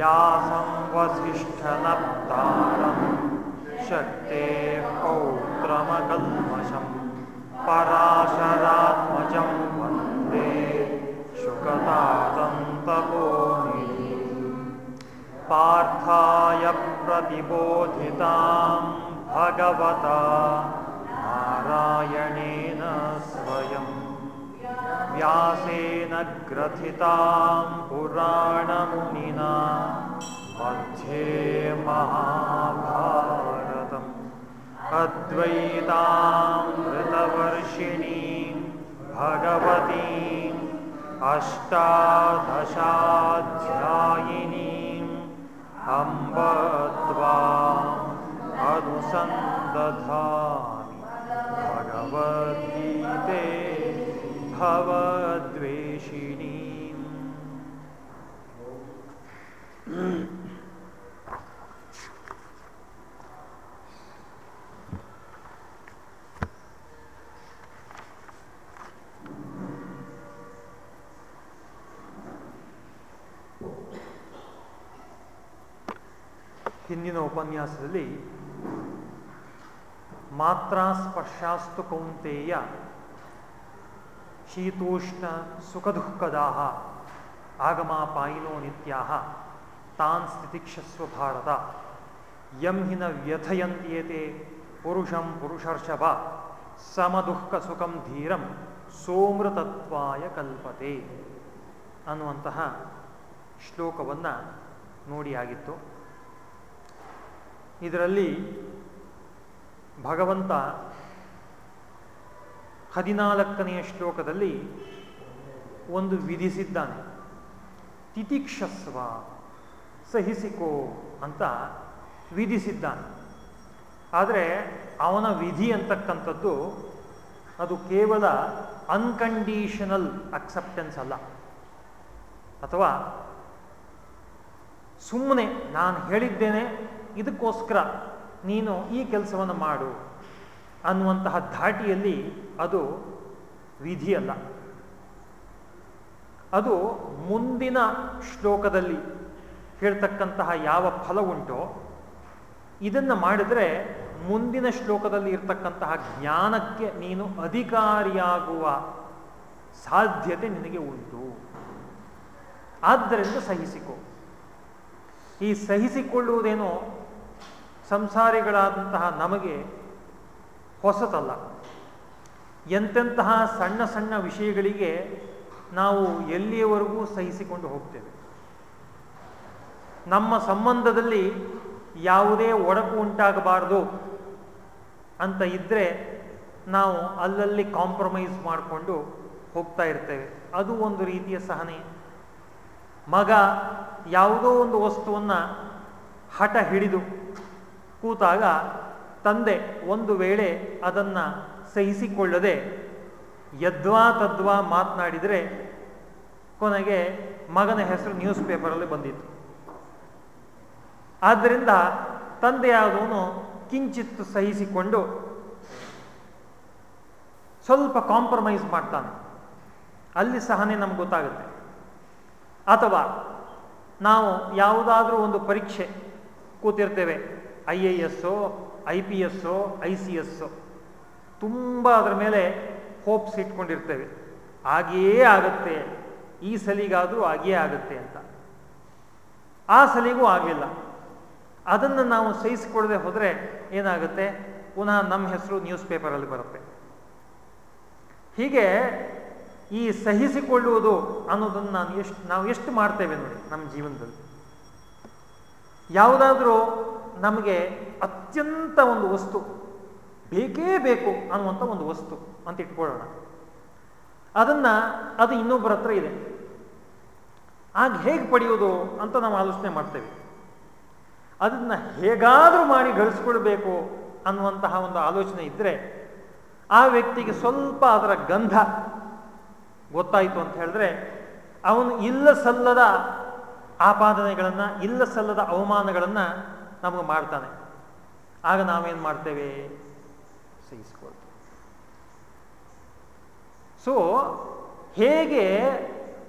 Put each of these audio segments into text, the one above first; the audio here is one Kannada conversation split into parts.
व्यासं वसिष्ठनप्तारं शक्तेः पौत्रमकल्मषं पराशरात्मजं वन्दे शुकतातन्तपोनिधि पार्थाय प्रतिबोधितां भगवता नारायणेन स्वयं व्यासेन ग्रथितां पुराणमुनिना मध्ये महाभारतम् अद्वैतामृतवर्षिणीं भगवतीम् अष्टादशाध्यायिनीम् अम्ब अनुसन्दधामि भगवद्गीते भवद्वेषिणीम् ಹಿಂದಿನ ಉಪನ್ಯಾಸದಲ್ಲಿ ಮಾತ್ರ ಸ್ಪರ್ಶಾಸ್ತು ಕೌಂತೆಯ ಶೀತೋಷ್ಣ ಆಗಮಾ ಪಾಯಿನೋ ನಿತ್ಯಾಹ ತಾನ್ ಸ್ಥಿತಿಕ್ಷಸ್ವ ಭಾರತ. ಯಂ ಹಿನ ವ್ಯಥಯಂತ್ಯೇತೆ ಪುರುಷಂ ಪುರುಷರ್ಷಭ ಸಮದುಃಖ ಸುಖಂ ಧೀರಂ ಸೋಮೃತತ್ವಾಯ ಕಲ್ಪತೆ ಅನ್ನುವಂತಹ ಶ್ಲೋಕವನ್ನು ನೋಡಿ ಆಗಿತ್ತು. ಇದರಲ್ಲಿ ಭಗವಂತ ಹದಿನಾಲ್ಕನೆಯ ಶ್ಲೋಕದಲ್ಲಿ ಒಂದು ವಿಧಿಸಿದ್ದಾನೆ. ತಿತಿಕ್ಷಸ್ವ ಸಹಿಸಿಕೋ ಅಂತ ವಿಧಿಸಿದ್ದಾನೆ. ಆದರೆ ಅವನ ವಿಧಿ ಅಂತಕ್ಕಂಥದ್ದು ಅದು ಕೇವಲ ಅನ್ಕಂಡೀಷನಲ್ ಅಕ್ಸೆಪ್ಟೆನ್ಸ್ ಅಲ್ಲ. ಅಥವಾ ಸುಮ್ಮನೆ ನಾನು ಹೇಳಿದ್ದೇನೆ ಇದಕ್ಕೋಸ್ಕರ ನೀನು ಈ ಕೆಲಸವನ್ನು ಮಾಡು ಅನ್ನುವಂತಹ ಧಾಟಿಯಲ್ಲಿ ಅದು ವಿಧಿಯಲ್ಲ. ಅದು ಮುಂದಿನ ಶ್ಲೋಕದಲ್ಲಿ ಹೇಳ್ತಕ್ಕಂತಹ ಯಾವ ಫಲ ಉಂಟೋ ಇದನ್ನು ಮಾಡಿದರೆ ಮುಂದಿನ ಶ್ಲೋಕದಲ್ಲಿ ಇರ್ತಕ್ಕಂತಹ ಜ್ಞಾನಕ್ಕೆ ನೀನು ಅಧಿಕಾರಿಯಾಗುವ ಸಾಧ್ಯತೆ ನಿನಗೆ ಉಂಟು. ಆದ್ದರಿಂದ ಸಹಿಸಿಕೊ. ಈ ಸಹಿಸಿಕೊಳ್ಳುವುದೇನೋ? ಸಂಸಾರಿಗಳಾದಂತಹ ನಮಗೆ ಹೊಸತಲ್ಲ. ಎಂತೆಂತಹ ಸಣ್ಣ ಸಣ್ಣ ವಿಷಯಗಳಿಗೆ ನಾವು ಎಲ್ಲಿಯವರೆಗೂ ಸಹಿಸಿಕೊಂಡು ಹೋಗ್ತೇವೆ. ನಮ್ಮ ಸಂಬಂಧದಲ್ಲಿ ಯಾವುದೇ ಒಡಕು ಉಂಟಾಗಬಾರದು ಅಂತ ಇದ್ದರೆ ನಾವು ಅಲ್ಲಲ್ಲಿ ಕಾಂಪ್ರಮೈಸ್ ಮಾಡಿಕೊಂಡು ಹೋಗ್ತಾ ಇರ್ತೇವೆ. ಅದು ಒಂದು ರೀತಿಯ ಸಹನೆ. ಮಗ ಯಾವುದೋ ಒಂದು ವಸ್ತುವನ್ನು ಹಠ ಹಿಡಿದು ಕೂತಾಗ ತಂದೆ ಒಂದು ವೇಳೆ ಅದನ್ನು ಸಹಿಸಿಕೊಳ್ಳದೆ ಯದ್ವಾ ತದ್ವಾ ಮಾತನಾಡಿದರೆ ಕೊನೆಗೆ ಮಗನ ಹೆಸರು ನ್ಯೂಸ್ ಪೇಪರಲ್ಲಿ ಬಂದಿತ್ತು. ಆದ್ದರಿಂದ ತಂದೆಯಾದವನು ಕಿಂಚಿತ್ತು ಸಹಿಸಿಕೊಂಡು ಸ್ವಲ್ಪ ಕಾಂಪ್ರಮೈಸ್ ಮಾಡ್ತಾನೆ. ಅಲ್ಲಿ ಸಹನೆ ನಮ್ಗೆ ಗೊತ್ತಾಗುತ್ತೆ. ಅಥವಾ ನಾವು ಯಾವುದಾದ್ರೂ ಒಂದು ಪರೀಕ್ಷೆ ಕೂತಿರ್ತೇವೆ. I A ಎಸ್ಸೋ, I P S, I C ಎಸ್ಸೋ ತುಂಬ ಅದರ ಮೇಲೆ ಹೋಪ್ಸ್ ಇಟ್ಕೊಂಡಿರ್ತೇವೆ. ಹಾಗೆಯೇ ಆಗುತ್ತೆ. ಈ ಸಲಿಗಾದರೂ ಹಾಗೆಯೇ ಆಗುತ್ತೆ ಅಂತ. ಆ ಸಲಿಗೂ ಆಗಲಿಲ್ಲ. ಅದನ್ನು ನಾವು ಸಹಿಸಿಕೊಳ್ಳದೆ ಹೋದರೆ ಏನಾಗುತ್ತೆ? ಪುನಃ ನಮ್ಮ ಹೆಸರು ನ್ಯೂಸ್ ಪೇಪರಲ್ಲಿ ಬರುತ್ತೆ. ಹೀಗೆ ಈ ಸಹಿಸಿಕೊಳ್ಳುವುದು ಅನ್ನೋದನ್ನು ನಾನು ಎಷ್ಟು, ನಾವು ಎಷ್ಟು ಮಾಡ್ತೇವೆ ನೋಡಿ ನಮ್ಮ ಜೀವನದಲ್ಲಿ. ಯಾವುದಾದ್ರೂ ನಮಗೆ ಅತ್ಯಂತ ಒಂದು ವಸ್ತು. ಬೇಕೇ ಬೇಕು ಅನ್ನುವಂಥ ಒಂದು ವಸ್ತು ಅಂತ ಇಟ್ಕೊಳ್ಳೋಣ. ಅದನ್ನ, ಅದು ಇನ್ನೊಬ್ಬರ ಹತ್ರ ಇದೆ. ಆಗ ಹೇಗೆ ಪಡೆಯೋದು ಅಂತ ನಾವು ಆಲೋಚನೆ ಮಾಡ್ತೇವೆ. ಅದನ್ನು ಹೇಗಾದರೂ ಮಾಡಿ ಗಳಿಸ್ಕೊಳ್ಬೇಕು ಅನ್ನುವಂತಹ ಒಂದು ಆಲೋಚನೆ ಇದ್ದರೆ ಆ ವ್ಯಕ್ತಿಗೆ ಸ್ವಲ್ಪ ಅದರ ಗಂಧ ಗೊತ್ತಾಯಿತು ಅಂತ ಹೇಳಿದ್ರೆ, ಅವನು ಇಲ್ಲ ಸಲ್ಲದ ಆಪಾದನೆಗಳನ್ನು ಇಲ್ಲ ಸಲ್ಲದ ಅವಮಾನಗಳನ್ನು ನಮಗೆ ಮಾಡ್ತಾನೆ. ಆಗ ನಾವೇನು ಮಾಡ್ತೇವೆ? ಸಹಿಸ್ಕೊಳ್ತೇವೆ. ಸೊ ಹೇಗೆ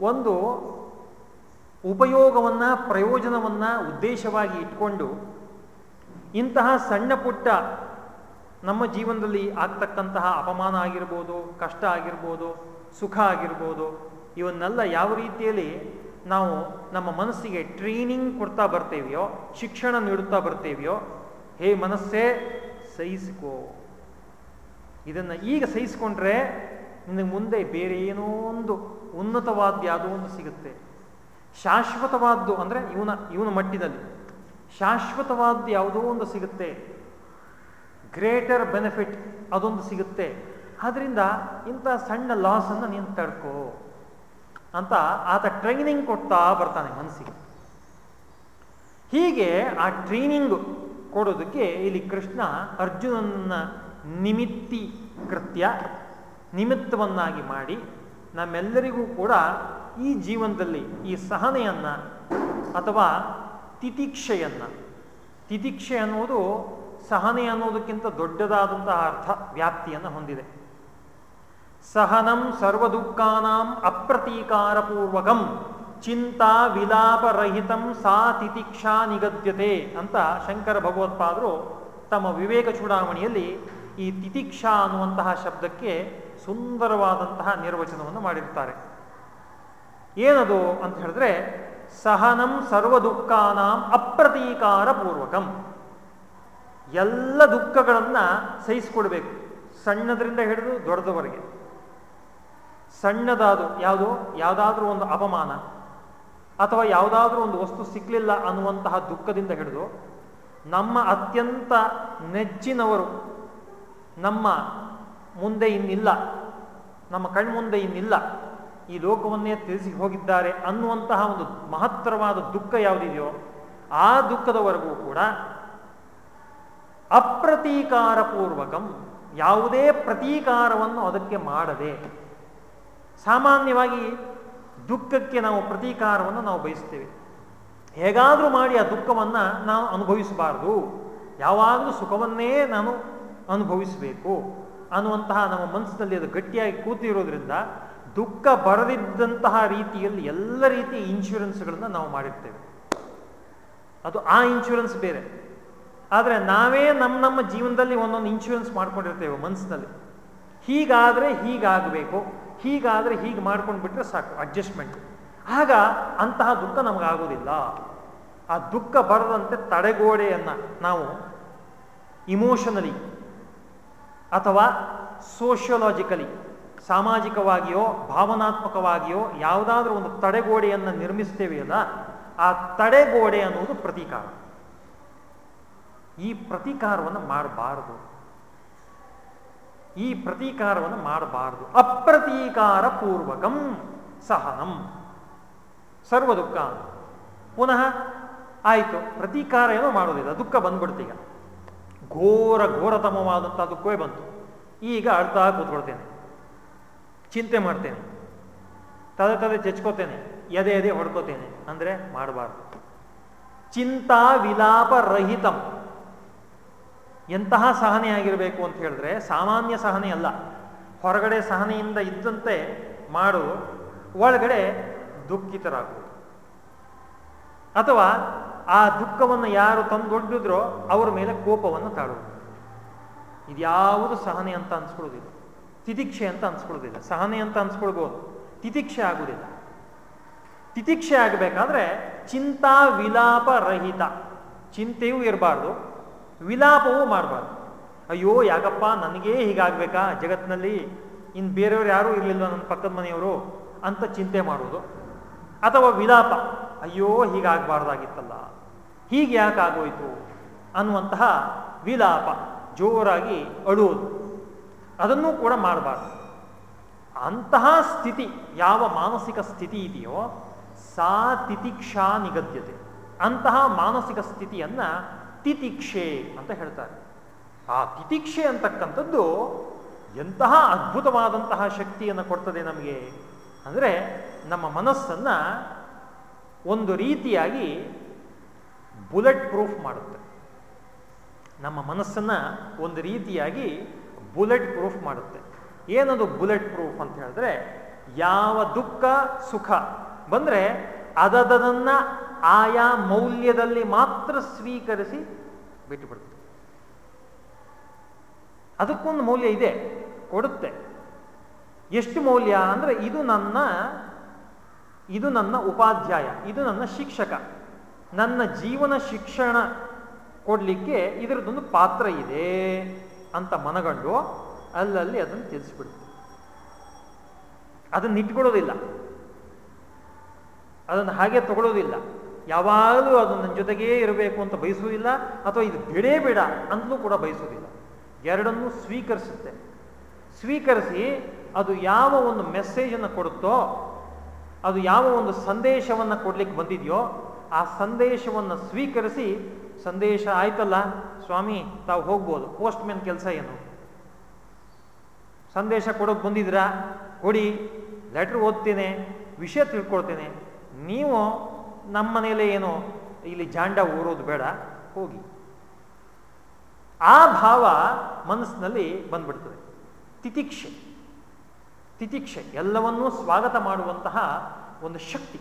ಒಂದು ಉಪಯೋಗವನ್ನು, ಪ್ರಯೋಜನವನ್ನು ಉದ್ದೇಶವಾಗಿ ಇಟ್ಕೊಂಡು ಇಂತಹ ಸಣ್ಣ ಪುಟ್ಟ ನಮ್ಮ ಜೀವನದಲ್ಲಿ ಆಗ್ತಕ್ಕಂತಹ ಅಪಮಾನ ಆಗಿರ್ಬೋದು, ಕಷ್ಟ ಆಗಿರ್ಬೋದು, ಸುಖ ಆಗಿರ್ಬೋದು, ಇವನ್ನೆಲ್ಲ ಯಾವ ರೀತಿಯಲ್ಲಿ ನಾವು ನಮ್ಮ ಮನಸ್ಸಿಗೆ ಟ್ರೈನಿಂಗ್ ಕೊಡ್ತಾ ಬರ್ತೇವೆಯೋ, ಶಿಕ್ಷಣ ನೀಡುತ್ತಾ ಬರ್ತೇವೆಯೋ, ಹೇ ಮನಸ್ಸೇ, ಸಹಿಸಿಕೋ. ಇದನ್ನು ಈಗ ಸಹಿಸಿಕೊಂಡ್ರೆ ನಿನಗೆ ಮುಂದೆ ಬೇರೆ ಏನೋ ಒಂದು ಉನ್ನತವಾದ ಯಾವುದೋ ಒಂದು ಸಿಗುತ್ತೆ. ಶಾಶ್ವತವಾದ್ದು ಅಂದರೆ ಇವನ ಇವನ ಮಟ್ಟಿನಲ್ಲಿ. ಶಾಶ್ವತವಾದ್ದು ಯಾವುದೋ ಒಂದು ಸಿಗುತ್ತೆ. ಗ್ರೇಟರ್ ಬೆನಿಫಿಟ್ ಅದೊಂದು ಸಿಗುತ್ತೆ. ಆದ್ದರಿಂದ ಇಂಥ ಸಣ್ಣ ಲಾಸನ್ನು ನೀನು ತಡ್ಕೋ. ಅಂತ ಆತ ಟ್ರೈನಿಂಗ್ ಕೊಡ್ತಾ ಬರ್ತಾನೆ ಮನಸ್ಸಿಗೆ. ಹೀಗೆ ಆ ಟ್ರೈನಿಂಗ್ ಕೊಡೋದಕ್ಕೆ ಇಲ್ಲಿ ಕೃಷ್ಣ ಅರ್ಜುನನ ನಿಮಿತ್ತಿ ಕೃತ್ಯ ನಿಮಿತ್ತವನ್ನಾಗಿ ಮಾಡಿ ನಮ್ಮೆಲ್ಲರಿಗೂ ಕೂಡ ಈ ಜೀವನದಲ್ಲಿ ಈ ಸಹನೆಯನ್ನ ಅಥವಾ ತಿತಿಕ್ಷೆಯನ್ನ, ತಿತಿಕ್ಷೆ ಅನ್ನೋದು ಸಹನೆ ಅನ್ನೋದಕ್ಕಿಂತ ದೊಡ್ಡದಾದಂತಹ ಅರ್ಥ ವ್ಯಾಪ್ತಿಯನ್ನು ಹೊಂದಿದೆ. ಸಹನಂ ಸರ್ವದುಃಖಾನಾಂ ಅಪ್ರತೀಕಾರಪೂರ್ವಕಂ. ಚಿಂತಾ ವಿಲಾಪರಹಿತಂ ಸಾ ತಿತಿಕ್ಷಾ ನಿಗದ್ಯತೆ ಅಂತ ಶಂಕರ ಭಗವತ್ಪಾದರು ತಮ್ಮ ವಿವೇಕ ಚೂಡಾವಣೆಯಲ್ಲಿ ಈ ತಿತಿಕ್ಷಾ ಅನ್ನುವಂತಹ ಶಬ್ದಕ್ಕೆ ಸುಂದರವಾದಂತಹ ನಿರ್ವಚನವನ್ನು ಮಾಡಿರ್ತಾರೆ ಏನದು ಅಂತ ಹೇಳಿದ್ರೆ ಸಹನಂ ಸರ್ವ ದುಃಖಾನಾಂ ಅಪ್ರತೀಕಾರ ಪೂರ್ವಕಂ ಎಲ್ಲ ದುಃಖಗಳನ್ನು ಸಹಿಸಿಕೊಡ್ಬೇಕು. ಸಣ್ಣದರಿಂದ ಹಿಡಿದು ದೊಡ್ಡದವರೆಗೆ. ಸಣ್ಣದಾದು ಯಾವುದು, ಯಾವುದಾದ್ರೂ ಒಂದು ಅಪಮಾನ ಅಥವಾ ಯಾವುದಾದ್ರೂ ಒಂದು ವಸ್ತು ಸಿಕ್ಕಲಿಲ್ಲ ಅನ್ನುವಂತಹ ದುಃಖದಿಂದ ಹಿಡಿದು ನಮ್ಮ ಅತ್ಯಂತ ನೆಚ್ಚಿನವರು ನಮ್ಮ ಮುಂದೆ ಇನ್ನಿಲ್ಲ, ನಮ್ಮ ಕಣ್ಮುಂದೆ ಇನ್ನಿಲ್ಲ, ಈ ಲೋಕವನ್ನೇ ತಿಳಿಸಿ ಹೋಗಿದ್ದಾರೆ ಅನ್ನುವಂತಹ ಒಂದು ಮಹತ್ತರವಾದ ದುಃಖ ಯಾವುದಿದೆಯೋ, ಆ ದುಃಖದವರೆಗೂ ಕೂಡ ಅಪ್ರತೀಕಾರಪೂರ್ವಕಂ ಯಾವುದೇ ಪ್ರತೀಕಾರವನ್ನು ಅದಕ್ಕೆ ಮಾಡದೆ ಸಾಮಾನ್ಯವಾಗಿ ದುಃಖಕ್ಕೆ ನಾವು ಪ್ರತೀಕಾರವನ್ನು ನಾವು ಬಯಸ್ತೇವೆ ಹೇಗಾದರೂ ಮಾಡಿ ಆ ದುಃಖವನ್ನು ನಾವು ಅನುಭವಿಸಬಾರ್ದು. ಯಾವಾಗಲೂ ಸುಖವನ್ನೇ ನಾನು ಅನುಭವಿಸಬೇಕು ಅನ್ನುವಂತಹ ನಮ್ಮ ಮನಸ್ಸಿನಲ್ಲಿ ಅದು ಗಟ್ಟಿಯಾಗಿ ಕೂತಿರೋದ್ರಿಂದ ದುಃಖ ಬರದಿದ್ದಂತಹ ರೀತಿಯಲ್ಲಿ ಎಲ್ಲ ರೀತಿಯ ಇನ್ಶೂರೆನ್ಸ್ಗಳನ್ನು ನಾವು ಮಾಡಿರ್ತೇವೆ. ಅದು ಆ ಇನ್ಶೂರೆನ್ಸ್ ಬೇರೆ. ಆದರೆ ನಾವೇ ನಮ್ಮ ನಮ್ಮ ಜೀವನದಲ್ಲಿ ಒಂದೊಂದು ಇನ್ಶೂರೆನ್ಸ್ ಮಾಡ್ಕೊಂಡಿರ್ತೇವೆ ಮನಸ್ಸಿನಲ್ಲಿ. ಹೀಗಾದರೆ ಹೀಗಾಗಬೇಕು. ಹೀಗಾದರೆ ಹೀಗೆ ಮಾಡ್ಕೊಂಡು ಬಿಟ್ಟರೆ ಸಾಕು ಅಡ್ಜಸ್ಟ್ಮೆಂಟ್ ಆಗ ಅಂತಹ ದುಃಖ ನಮಗಾಗೋದಿಲ್ಲ. ಆ ದುಃಖ ಬರದಂತೆ ತಡೆಗೋಡೆಯನ್ನು ನಾವು ಇಮೋಷನಲಿ ಅಥವಾ ಸೋಷಿಯೋಲಾಜಿಕಲಿ ಸಾಮಾಜಿಕವಾಗಿಯೋ, ಭಾವನಾತ್ಮಕವಾಗಿಯೋ ಯಾವುದಾದ್ರೂ ಒಂದು ತಡೆಗೋಡೆಯನ್ನು ನಿರ್ಮಿಸ್ತೇವೆಯಲ್ಲ, ಆ ತಡೆಗೋಡೆ ಅನ್ನುವುದು ಪ್ರತೀಕಾರ. ಈ ಪ್ರತೀಕಾರವನ್ನು ಮಾಡಬಾರದು. ಈ ಪ್ರತೀಕಾರವನ್ನು ಮಾಡಬಾರದು. ಅಪ್ರತೀಕಾರ ಪೂರ್ವಕಂ ಸಹನಂ. ಸರ್ವ ದುಃಖ ಪುನಃ ಆಯಿತು. ಪ್ರತೀಕಾರ ಏನೋ ಮಾಡೋದಿಲ್ಲ ದುಃಖ ಬಂದ್ಬಿಡ್ತೀಗ ಘೋರ ಘೋರತಮವಾದಂಥ ದುಃಖವೇ ಬಂತು. ಈಗ ಅಳ್ತಾ ಕೂತ್ಕೊಳ್ತೇನೆ. ಚಿಂತೆ ಮಾಡ್ತೇನೆ. ತಲೆ ತಲೆ ಚೆಚ್ಕೋತೇನೆ. ಎದೆ ಎದೆ ಹೊಡ್ಕೋತೇನೆ. ಅಂದರೆ ಮಾಡಬಾರ್ದು. ಚಿಂತಾ ವಿಲಾಪ ರಹಿತಂ ಎಂತಹ ಸಹನೆ ಆಗಿರಬೇಕು ಅಂತ ಹೇಳಿದ್ರೆ ಸಾಮಾನ್ಯ ಸಹನೆ ಅಲ್ಲ. ಹೊರಗಡೆ ಸಹನೆಯಿಂದ ಇದ್ದಂತೆ ಮಾಡು, ಒಳಗಡೆ ದುಃಖಿತರಾಗುವುದು. ಅಥವಾ ಆ ದುಃಖವನ್ನು ಯಾರು ತಂದೊಡ್ಡಿದ್ರೋ ಅವರ ಮೇಲೆ ಕೋಪವನ್ನು ತಾಳುವುದು. ಇದ್ಯಾವುದು ಸಹನೆ ಅಂತ ಅನ್ಸ್ಕೊಳ್ಳೋದಿಲ್ಲ. ತಿತಿಕ್ಷೆ ಅಂತ ಅನ್ಸ್ಕೊಳ್ಳೋದಿಲ್ಲ. ಸಹನೆ ಅಂತ ಅನ್ಸ್ಕೊಳ್ಬೋದು. ತಿತಿಕ್ಷೆ ಆಗುವುದಿಲ್ಲ. ತಿತಿಕ್ಷೆ ಆಗಬೇಕಾದ್ರೆ ಚಿಂತಾ ವಿಲಾಪ ರಹಿತ ಚಿಂತೆಯೂ ಇರಬಾರ್ದು. ವಿಲಾಪವೂ ಮಾಡಬಾರ್ದು. ಅಯ್ಯೋ, ಯಾಕಪ್ಪ, ನನಗೇ ಹೀಗಾಗಬೇಕಾ? ಜಗತ್ತಿನಲ್ಲಿ ಇನ್ನು ಬೇರೆಯವ್ರು ಯಾರೂ ಇರಲಿಲ್ಲ ನನ್ನ ಪಕ್ಕದ ಮನೆಯವರು ಅಂತ ಚಿಂತೆ ಮಾಡೋದು ಅಥವಾ ವಿಲಾಪ, ಅಯ್ಯೋ, ಹೀಗಾಗಬಾರ್ದಾಗಿತ್ತಲ್ಲ. ಹೀಗೆ ಯಾಕೆ ಆಗೋಯ್ತು ಅನ್ನುವಂತಹ ವಿಲಾಪ ಜೋರಾಗಿ ಅಳುವುದು. ಅದನ್ನೂ ಕೂಡ ಮಾಡಬಾರ್ದು. ಅಂತಹ ಸ್ಥಿತಿ, ಯಾವ ಮಾನಸಿಕ ಸ್ಥಿತಿ ಇದೆಯೋ, ಸಾ ತಿತಿಕ್ಷಾ ನಿಗದ್ಯತೆ. ಅಂತಹ ಮಾನಸಿಕ ಸ್ಥಿತಿಯನ್ನ ತಿತಿಕ್ಷೆ ಅಂತ ಹೇಳ್ತಾರೆ. ಆ ತಿತಿಕ್ಷೆ ಅಂತಕ್ಕಂಥದ್ದು ಎಂತಹ ಅದ್ಭುತವಾದಂತಹ ಶಕ್ತಿಯನ್ನು ಕೊಡ್ತದೆ ನಮಗೆ. ಅಂದರೆ ನಮ್ಮ ಮನಸ್ಸನ್ನು ಒಂದು ರೀತಿಯಾಗಿ ಬುಲೆಟ್ ಪ್ರೂಫ್ ಮಾಡುತ್ತೆ. ನಮ್ಮ ಮನಸ್ಸನ್ನು ಒಂದು ರೀತಿಯಾಗಿ ಬುಲೆಟ್ ಪ್ರೂಫ್ ಮಾಡುತ್ತೆ. ಏನದು ಬುಲೆಟ್ ಪ್ರೂಫ್ ಅಂತ ಹೇಳಿದ್ರೆ, ಯಾವ ದುಃಖ ಸುಖ ಬಂದರೆ ಅದದನ್ನು ಆಯಾ ಮೌಲ್ಯದಲ್ಲಿ ಮಾತ್ರ ಸ್ವೀಕರಿಸಿ ಬಿಟ್ಟುಬಿಡುತ್ತೆ ಅದಕ್ಕೊಂದು ಮೌಲ್ಯ ಇದೆ, ಕೊಡುತ್ತೆ. ಎಷ್ಟು ಮೌಲ್ಯ ಅಂದರೆ ಇದು ನನ್ನ ಇದು ನನ್ನ ಉಪಾಧ್ಯಾಯ, ಇದು ನನ್ನ ಶಿಕ್ಷಕ. ನನ್ನ ಜೀವನ ಶಿಕ್ಷಣ ಕೊಡಲಿಕ್ಕೆ ಇದರದೊಂದು ಪಾತ್ರ ಇದೆ ಅಂತ ಮನಗಂಡು ಅಲ್ಲಲ್ಲಿ ಅದನ್ನು ತಿಳಿಸ್ಬಿಡುತ್ತೆ ಅದನ್ನು ಇಟ್ಕೊಳ್ಳೋದಿಲ್ಲ. ಅದನ್ನು ಹಾಗೆ ತಗೊಳ್ಳೋದಿಲ್ಲ ಯಾವಾಗಲೂ ಅದು ನನ್ನ ಜೊತೆಗೇ ಇರಬೇಕು ಅಂತ ಬಯಸುವುದಿಲ್ಲ, ಅಥವಾ ಇದು ಬಿಡೇ ಬೇಡ ಅಂತಲೂ ಕೂಡ ಬಯಸುವುದಿಲ್ಲ. ಎರಡನ್ನೂ ಸ್ವೀಕರಿಸುತ್ತೆ. ಸ್ವೀಕರಿಸಿ ಅದು ಯಾವ ಒಂದು ಮೆಸೇಜನ್ನು ಕೊಡುತ್ತೋ, ಅದು ಯಾವ ಒಂದು ಸಂದೇಶವನ್ನು ಕೊಡಲಿಕ್ಕೆ ಬಂದಿದೆಯೋ, ಆ ಸಂದೇಶವನ್ನು ಸ್ವೀಕರಿಸಿ, ಸಂದೇಶ ಆಯ್ತಲ್ಲ, ಸ್ವಾಮಿ, ತಾವು ಹೋಗ್ಬೋದು ಪೋಸ್ಟ್ ಮ್ಯಾನ್ ಕೆಲಸ ಏನು? ಸಂದೇಶ ಕೊಡೋಕೆ ಬಂದಿದ್ದೀರಾ? ಕೊಡಿ, ಲೆಟ್ರ್ ಓದ್ತೇನೆ, ವಿಷಯ ತಿಳ್ಕೊಳ್ತೇನೆ. ನೀವು ನಮ್ಮ ಮನೇಲೆ ಏನು ಇಲ್ಲಿ ಜಾಂಡ ಊರೋದು ಬೇಡ, ಹೋಗಿ. ಆ ಭಾವ ಮನಸ್ಸಿನಲ್ಲಿ ಬಂದ್ಬಿಡ್ತದೆ. ತಿತಿಕ್ಷೆ. ತಿತಿಕ್ಷೆ, ಎಲ್ಲವನ್ನೂ ಸ್ವಾಗತ ಮಾಡುವಂತಹ ಒಂದು ಶಕ್ತಿ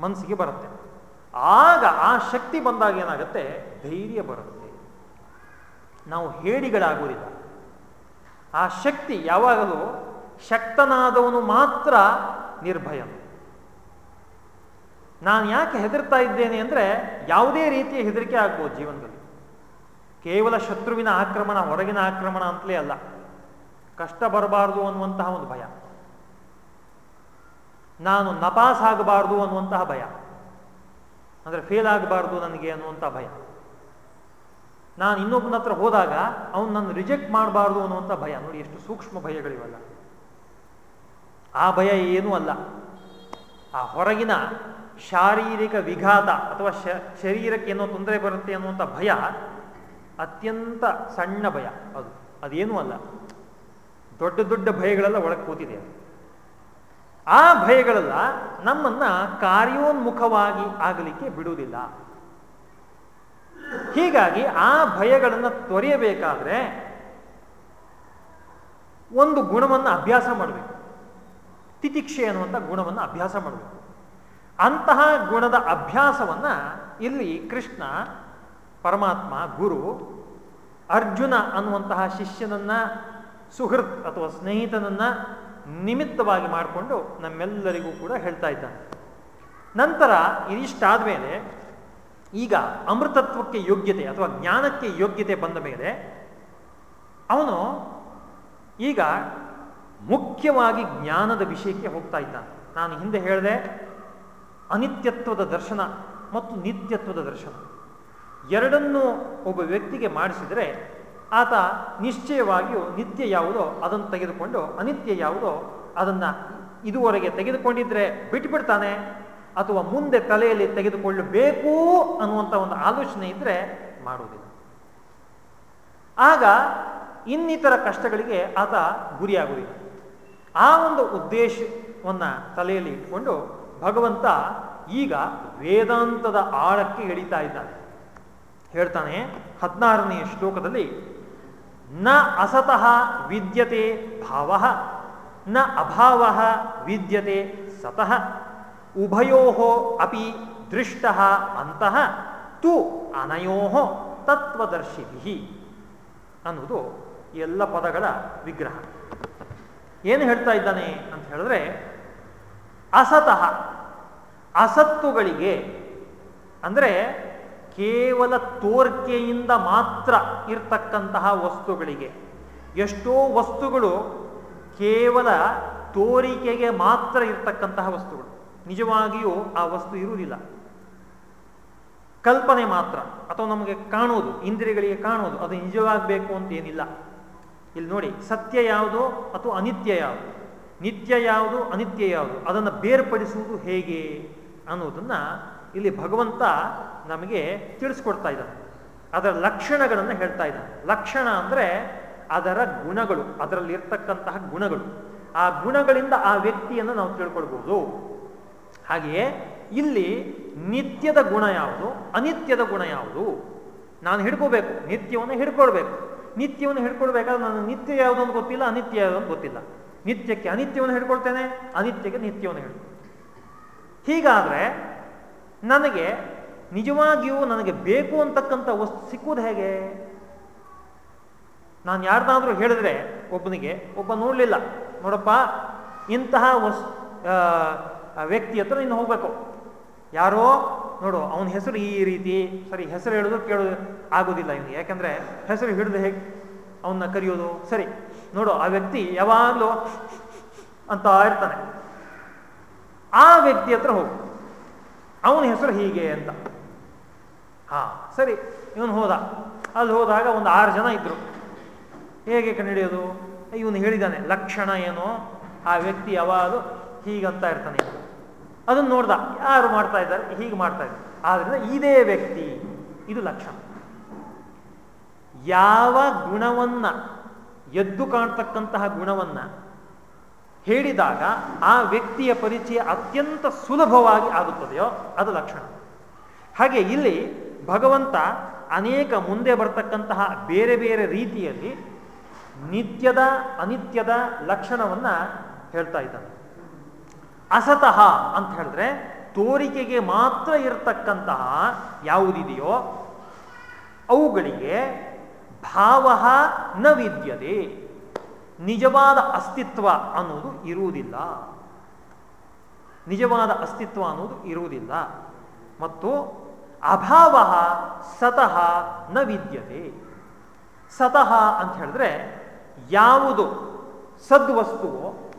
ಮನಸ್ಸಿಗೆ ಬರುತ್ತೆ. ಆಗ ಆ ಶಕ್ತಿ ಬಂದಾಗ ಏನಾಗುತ್ತೆ? ಧೈರ್ಯ ಬರುತ್ತೆ. ನಾವು ಹೇಡಿಗಳಾಗುವುದಿಲ್ಲ ಆ ಶಕ್ತಿ ಯಾವಾಗಲೂ ಶಕ್ತನಾದವನು ಮಾತ್ರ ನಿರ್ಭಯನು. ನಾನು ಯಾಕೆ ಹೆದರ್ತಾ ಇದ್ದೇನೆ ಅಂದರೆ ಯಾವುದೇ ರೀತಿಯ ಹೆದರಿಕೆ ಆಗ್ಬೋದು ಜೀವನದಲ್ಲಿ. ಕೇವಲ ಶತ್ರುವಿನ ಆಕ್ರಮಣ, ಹೊರಗಿನ ಆಕ್ರಮಣ ಅಂತಲೇ ಅಲ್ಲ. ಕಷ್ಟ ಬರಬಾರದು ಅನ್ನುವಂತಹ ಒಂದು ಭಯ. ನಾನು ನಪಾಸ್ ಆಗಬಾರ್ದು ಅನ್ನುವಂತಹ ಭಯ. ಅಂದರೆ ಫೇಲ್ ಆಗಬಾರ್ದು ನನಗೆ ಅನ್ನುವಂಥ ಭಯ. ನಾನು ಇನ್ನೊಬ್ಬನ ಹತ್ರ ಹೋದಾಗ ಅವನು ನನ್ನ ರಿಜೆಕ್ಟ್ ಮಾಡಬಾರ್ದು ಅನ್ನುವಂಥ ಭಯ. ನೋಡಿ ಎಷ್ಟು ಸೂಕ್ಷ್ಮ ಭಯಗಳಿವಲ್ಲ. ಆ ಭಯ ಏನೂ ಅಲ್ಲ. ಆ ಹೊರಗಿನ ಶಾರೀರಿಕ ವಿಘಾತ ಅಥವಾ ಶರೀರಕ್ಕೆ ಏನೋ ತೊಂದರೆ ಬರುತ್ತೆ ಅನ್ನುವಂಥ ಭಯ ಅತ್ಯಂತ ಸಣ್ಣ ಭಯ ಅದು. ಅದೇನೂ ಅಲ್ಲ. ದೊಡ್ಡ ದೊಡ್ಡ ಭಯಗಳೆಲ್ಲ ಒಳಗೆ ಕೂತಿದೆ ಆ ಭಯಗಳೆಲ್ಲ ನಮ್ಮನ್ನ ಕಾರ್ಯೋನ್ಮುಖವಾಗಿ ಆಗಲಿಕ್ಕೆ ಬಿಡುವುದಿಲ್ಲ. ಹೀಗಾಗಿ ಆ ಭಯಗಳನ್ನು ತೊರೆಯಬೇಕಾದ್ರೆ ಒಂದು ಗುಣವನ್ನು ಅಭ್ಯಾಸ ಮಾಡಬೇಕು. ತಿತಿಕ್ಷೆ ಅನ್ನುವಂಥ ಗುಣವನ್ನು ಅಭ್ಯಾಸ ಮಾಡಬೇಕು. ಅಂತಹ ಗುಣದ ಅಭ್ಯಾಸವನ್ನ ಇಲ್ಲಿ ಕೃಷ್ಣ, ಪರಮಾತ್ಮ, ಗುರು, ಅರ್ಜುನ ಅನ್ನುವಂತಹ ಶಿಷ್ಯನನ್ನ, ಸುಹೃತ್ ಅಥವಾ ಸ್ನೇಹಿತನನ್ನ ನಿಮಿತ್ತವಾಗಿ ಮಾಡಿಕೊಂಡು ನಮ್ಮೆಲ್ಲರಿಗೂ ಕೂಡ ಹೇಳ್ತಾ ಇದ್ದಾನೆ. ನಂತರ ಇದಿಷ್ಟಾದ ಮೇಲೆ ಈಗ ಅಮೃತತ್ವಕ್ಕೆ ಯೋಗ್ಯತೆ ಅಥವಾ ಜ್ಞಾನಕ್ಕೆ ಯೋಗ್ಯತೆ ಬಂದ ಮೇಲೆ ಅವನು ಈಗ ಮುಖ್ಯವಾಗಿ ಜ್ಞಾನದ ವಿಷಯಕ್ಕೆ ಹೋಗ್ತಾ ಇದ್ದಾನೆ. ನಾನು ಹಿಂದೆ ಹೇಳಿದೆ ಅನಿತ್ಯತ್ವದ ದರ್ಶನ ಮತ್ತು ನಿತ್ಯತ್ವದ ದರ್ಶನ. ಎರಡನ್ನೂ ಒಬ್ಬ ವ್ಯಕ್ತಿಗೆ ಮಾಡಿಸಿದರೆ ಆತ ನಿಶ್ಚಯವಾಗಿಯೂ ನಿತ್ಯ ಯಾವುದೋ ಅದನ್ನು ತೆಗೆದುಕೊಂಡು ಅನಿತ್ಯ ಯಾವುದೋ ಅದನ್ನು ಇದುವರೆಗೆ ತೆಗೆದುಕೊಂಡಿದ್ರೆ ಬಿಟ್ಬಿಡ್ತಾನೆ ಅಥವಾ ಮುಂದೆ ತಲೆಯಲ್ಲಿ ತೆಗೆದುಕೊಳ್ಳಬೇಕು ಅನ್ನುವಂಥ ಒಂದು ಆಲೋಚನೆ ಇದ್ದರೆ ಮಾಡುವುದಿಲ್ಲ. ಆಗ ಇನ್ನಿತರ ಕಷ್ಟಗಳಿಗೆ ಆತ ಗುರಿಯಾಗುವುದಿಲ್ಲ. ಆ ಒಂದು ಉದ್ದೇಶವನ್ನು ತಲೆಯಲ್ಲಿ ಇಟ್ಕೊಂಡು ಭಗವಂತ ಈಗ ವೇದಾಂತದ ಆಳಕ್ಕೆ ಎಳಿತಾ ಇದ್ದಾನೆ. ಹೇಳ್ತಾನೆ ಹದಿನಾರನೆಯ ಶ್ಲೋಕದಲ್ಲಿ, ನ ಅಸತಃ ವಿದ್ಯತೆ ಭಾವ, ನ ಅಭಾವ ವಿದ್ಯತೆ ಸತಃ, ಉಭಯೋ ಅಪಿ ದೃಷ್ಟ ಅಂತಃ, ತು ಅನಯೋ ತತ್ವದರ್ಶಿಭಿ ಅನ್ನುವುದು ಎಲ್ಲ ಪದಗಳ ವಿಗ್ರಹ. ಏನು ಹೇಳ್ತಾ ಇದ್ದಾನೆ ಅಂತ ಹೇಳಿದ್ರೆ ಅಸತಃ, ಅಸತ್ತುಗಳಿಗೆ, ಅಂದರೆ ಕೇವಲ ತೋರ್ಕೆಯಿಂದ ಮಾತ್ರ ಇರ್ತಕ್ಕಂತಹ ವಸ್ತುಗಳಿಗೆ. ಎಷ್ಟೋ ವಸ್ತುಗಳು ಕೇವಲ ತೋರಿಕೆಗೆ ಮಾತ್ರ ಇರ್ತಕ್ಕಂತಹ ವಸ್ತುಗಳು. ನಿಜವಾಗಿಯೂ ಆ ವಸ್ತು ಇರುವುದಿಲ್ಲ. ಕಲ್ಪನೆ ಮಾತ್ರ, ಅಥವಾ ನಮಗೆ ಕಾಣೋದು ಇಂದ್ರಿಯಗಳಿಗೆ ಕಾಣೋದು ಅದು ನಿಜವಾಗಬೇಕು ಅಂತ ಏನಿಲ್ಲ. ಇಲ್ಲಿ ನೋಡಿ, ಸತ್ಯ ಯಾವುದು ಅಥವಾ ಅನಿತ್ಯ ಯಾವುದು? ನಿತ್ಯ ಯಾವುದು, ಅನಿತ್ಯ ಯಾವುದು, ಅದನ್ನು ಬೇರ್ಪಡಿಸುವುದು ಹೇಗೆ ಅನ್ನೋದನ್ನು ಇಲ್ಲಿ ಭಗವಂತ ನಮಗೆ ತಿಳಿಸ್ಕೊಡ್ತಾ ಇದ್ದಾನೆ. ಅದರ ಲಕ್ಷಣಗಳನ್ನು ಹೇಳ್ತಾ ಇದ್ದಾನೆ. ಲಕ್ಷಣ ಅಂದರೆ ಅದರ ಗುಣಗಳು ಅದರಲ್ಲಿ ಇರ್ತಕ್ಕಂತಹ ಗುಣಗಳು. ಆ ಗುಣಗಳಿಂದ ಆ ವ್ಯಕ್ತಿಯನ್ನು ನಾವು ತಿಳ್ಕೊಳ್ಬೋದು. ಹಾಗೆಯೇ ಇಲ್ಲಿ ನಿತ್ಯದ ಗುಣ ಯಾವುದು, ಅನಿತ್ಯದ ಗುಣ ಯಾವುದು? ನಾನು ಹಿಡ್ಕೋಬೇಕು, ನಿತ್ಯವನ್ನು ಹಿಡ್ಕೊಳ್ಬೇಕು. ನಿತ್ಯವನ್ನು ಹಿಡ್ಕೊಳ್ಬೇಕಾದ್ರೆ ನಾನು ನಿತ್ಯ ಯಾವುದೊಂದು ಗೊತ್ತಿಲ್ಲ, ಅನಿತ್ಯ ಯಾವುದೊಂದು ಗೊತ್ತಿಲ್ಲ. ನಿತ್ಯಕ್ಕೆ ಅನಿತ್ಯವನ್ನು ಹಿಡ್ಕೊಳ್ತೇನೆ ಅನಿತ್ಯಕ್ಕೆ ನಿತ್ಯವನ್ನು ಹಿಡ್ಕೊಳ್ತೇನೆ ಹೀಗಾದ್ರೆ ನನಗೆ ನಿಜವಾಗಿಯೂ ನನಗೆ ಬೇಕು ಅಂತಕ್ಕಂಥ ವಸ್ತು ಸಿಕ್ಕುವುದು ಹೇಗೆ? ನಾನು ಯಾರ್ದಾದ್ರೂ ಹೇಳಿದ್ರೆ ಒಬ್ಬನಿಗೆ, ಒಬ್ಬ ನೋಡಲಿಲ್ಲ, ನೋಡಪ್ಪ, ಇಂತಹ ವಸ್ ವ್ಯಕ್ತಿ ಹತ್ರ ನೀನು ಹೋಗ್ಬೇಕು. ಯಾರೋ, ನೋಡು, ಅವನ ಹೆಸರು ಈ ರೀತಿ, ಸರಿ, ಹೆಸರು ಹೇಳೋದು ಕೇಳೋದು ಆಗೋದಿಲ್ಲ ಇವನಿಗೆ. ಯಾಕಂದ್ರೆ ಹೆಸರು ಹಿಡಿದು ಹೇಗೆ ಅವನ್ನ ಕರೆಯೋದು? ಸರಿ ನೋಡು, ಆ ವ್ಯಕ್ತಿ ಯಾವಾಗಲೂ ಅಂತ ಇರ್ತಾನೆ. ಆ ವ್ಯಕ್ತಿ ಹತ್ರ ಹೋಗು. ಅವನ ಹೆಸರು ಹೀಗೆ ಅಂತ. ಹಾ, ಸರಿ, ಇವನು ಹೋದ. ಅಲ್ಲಿ ಹೋದಾಗ ಒಂದು ಆರು ಜನ ಇದ್ರು. ಹೇಗೆ ಕಂಡುಹಿಡಿಯೋದು ಇವನು ಹೇಳಿದ್ದಾನೆ ಲಕ್ಷಣ ಏನು? ಆ ವ್ಯಕ್ತಿ ಯಾವಾಗಲೂ ಹೀಗಂತ ಇರ್ತಾನೆ ಅದನ್ನು ನೋಡ್ದ. ಯಾರು ಮಾಡ್ತಾ ಇದ್ದಾರೆ? ಹೀಗೆ ಮಾಡ್ತಾ ಇದ್ದಾರೆ. ಆದ್ರಿಂದ ಇದೇ ವ್ಯಕ್ತಿ, ಇದು ಲಕ್ಷಣ. ಯಾವ ಗುಣವನ್ನ ಎದ್ದು ಕಾಣ್ತಕ್ಕಂತಹ ಗುಣವನ್ನ ಹೇಳಿದಾಗ ಆ ವ್ಯಕ್ತಿಯ ಪರಿಚಯ ಅತ್ಯಂತ ಸುಲಭವಾಗಿ ಆಗುತ್ತದೆಯೋ ಅದು ಲಕ್ಷಣ. ಹಾಗೆ ಇಲ್ಲಿ ಭಗವಂತ ಅನೇಕ ಮುಂದೆ ಬರ್ತಕ್ಕಂತಹ ಬೇರೆ ಬೇರೆ ರೀತಿಯಲ್ಲಿ ನಿತ್ಯದ ಅನಿತ್ಯದ ಲಕ್ಷಣವನ್ನ ಹೇಳ್ತಾ ಇದ್ದಾನೆ. ಅಸತಃ ಅಂತ ಹೇಳಿದ್ರೆ ತೋರಿಕೆಗೆ ಮಾತ್ರ ಇರತಕ್ಕಂತಹ ಯಾವುದಿದೆಯೋ ಅವುಗಳಿಗೆ ಭಾವ ನ ವಿದ್ಯತೆ. ನಿಜವಾದ ಅಸ್ತಿತ್ವ ಅನ್ನೋದು ಇರುವುದಿಲ್ಲ. ನಿಜವಾದ ಅಸ್ತಿತ್ವ ಅನ್ನೋದು ಇರುವುದಿಲ್ಲ. ಮತ್ತು ಅಭಾವ ಸತಃ ನ ವಿದ್ಯತೆ. ಸತಃ ಅಂತ ಹೇಳಿದ್ರೆ ಯಾವುದು ಸದ್ವಸ್ತುವೋ,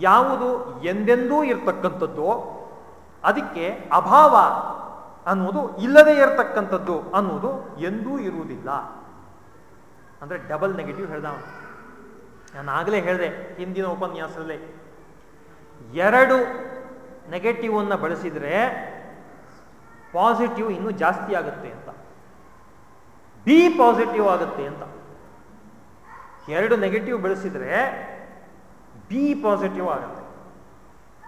ಯಾವುದು ಎಂದೆಂದೂ ಇರತಕ್ಕಂಥದ್ದೋ, ಅದಕ್ಕೆ ಅಭಾವ ಅನ್ನುವುದು ಇಲ್ಲದೇ ಇರತಕ್ಕಂಥದ್ದು ಅನ್ನುವುದು ಎಂದೂ ಇರುವುದಿಲ್ಲ. ಅಂದ್ರೆ ಡಬಲ್ ನೆಗೆಟಿವ್ ಹೇಳ್ದ ನಾನು ಆಗಲೇ ಹೇಳಿದೆ ಹಿಂದಿನ ಉಪನ್ಯಾಸದಲ್ಲಿ. ಎರಡು ನೆಗೆಟಿವನ್ನು ಬಳಸಿದರೆ ಬಳಸಿದ್ರೆ ಪಾಸಿಟಿವ್ ಇನ್ನೂ ಜಾಸ್ತಿ ಆಗುತ್ತೆ ಅಂತ. ಬಿ ಪಾಸಿಟಿವ್ ಆಗುತ್ತೆ ಅಂತ. ಎರಡು ನೆಗೆಟಿವ್ ಬೆಳೆಸಿದರೆ ಬಿ ಪಾಸಿಟಿವ್ ಆಗುತ್ತೆ.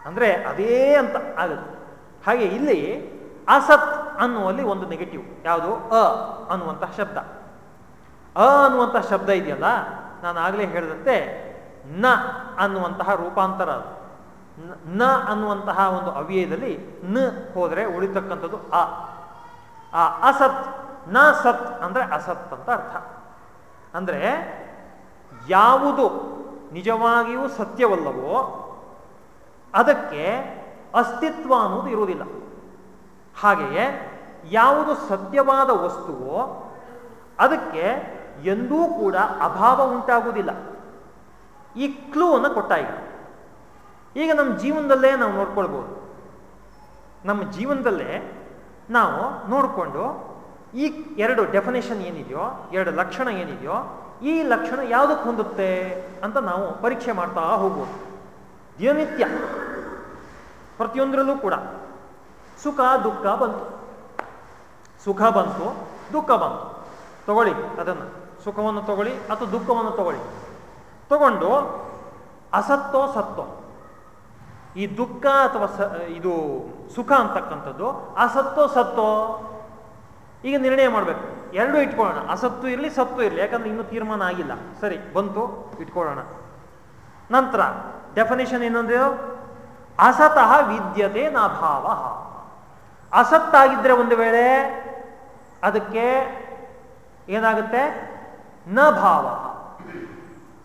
ಅಂದ್ರೆ ಅದೇ ಅಂತ ಆಗುತ್ತೆ. ಹಾಗೆ ಇಲ್ಲಿ ಅಸತ್ ಅನ್ನುವಲ್ಲಿ ಒಂದು ನೆಗೆಟಿವ್ ಯಾವುದು? ಅ ಅನ್ನುವಂತಹ ಶಬ್ದ. ಅ ಅನ್ನುವಂತಹ ಶಬ್ದ ಇದೆಯಲ್ಲ, ನಾನು ಆಗಲೇ ಹೇಳಿದಂತೆ ನ ಅನ್ನುವಂತಹ ರೂಪಾಂತರ ಅದು. ನ ಅನ್ನುವಂತಹ ಒಂದು ಅವ್ಯಯದಲ್ಲಿ ನ ಹೋದರೆ ಉಳಿತಕ್ಕಂಥದ್ದು ಅ. ಆ ಅಸತ್, ನ ಸತ್ ಅಂದರೆ ಅಸತ್ ಅಂತ ಅರ್ಥ. ಅಂದರೆ ಯಾವುದು ನಿಜವಾಗಿಯೂ ಸತ್ಯವಲ್ಲವೋ ಅದಕ್ಕೆ ಅಸ್ತಿತ್ವ ಅನ್ನೋದು ಇರುವುದಿಲ್ಲ. ಹಾಗೆಯೇ ಯಾವುದು ಸತ್ಯವಾದ ವಸ್ತುವೋ ಅದಕ್ಕೆ ಎಂದೂ ಕೂಡ ಅಭಾವ ಉಂಟಾಗುವುದಿಲ್ಲ. ಈ ಕ್ಲೂವನ್ನು ಕೊಟ್ಟ ಈಗ ಈಗ ನಮ್ಮ ಜೀವನದಲ್ಲೇ ನಾವು ನೋಡ್ಕೊಳ್ಬೋದು. ನಮ್ಮ ಜೀವನದಲ್ಲೇ ನಾವು ನೋಡಿಕೊಂಡು ಈ ಎರಡು ಡೆಫಿನೇಷನ್ ಏನಿದೆಯೋ, ಎರಡು ಲಕ್ಷಣ ಏನಿದೆಯೋ, ಈ ಲಕ್ಷಣ ಯಾವುದಕ್ಕೆ ಹೊಂದುತ್ತೆ ಅಂತ ನಾವು ಪರೀಕ್ಷೆ ಮಾಡ್ತಾ ಹೋಗ್ಬೋದು. ದಿನನಿತ್ಯ, ಪ್ರತಿಯೊಂದರಲ್ಲೂ ಕೂಡ ಸುಖ, ದುಃಖ ಬಂತು. ಸುಖ ಬಂತು, ದುಃಖ ಬಂತು. ತಗೊಳ್ಳಿ ಅದನ್ನು. ಸುಖವನ್ನು ತಗೊಳ್ಳಿ ಅಥವಾ ದುಃಖವನ್ನು ತಗೊಳ್ಳಿ. ತಗೊಂಡು ಅಸತ್ತೋ ಸತ್ತೋ, ಈ ದುಃಖ ಅಥವಾ ಸ, ಇದು ಸುಖ ಅಂತಕ್ಕಂಥದ್ದು, ಅಸತ್ತೋ ಸತ್ತೋ, ಈಗ ನಿರ್ಣಯ ಮಾಡಬೇಕು. ಎರಡೂ ಇಟ್ಕೊಳ್ಳೋಣ. ಅಸತ್ತು ಇರಲಿ, ಸತ್ತು ಇರಲಿ. ಯಾಕಂದ್ರೆ ಇನ್ನೂ ತೀರ್ಮಾನ ಆಗಿಲ್ಲ. ಸರಿ, ಬಂತು, ಇಟ್ಕೊಳ್ಳೋಣ. ನಂತರ ಡೆಫಿನೇಷನ್ ಏನಂದ್ರೆ, ಅಸತಃ ವಿದ್ಯತೆ ನಾಭಾವ ಅಸತ್ತಾಗಿದ್ದರೆ ಒಂದು ವೇಳೆ ಅದಕ್ಕೆ ಏನಾಗುತ್ತೆ? ನ ಭಾವ.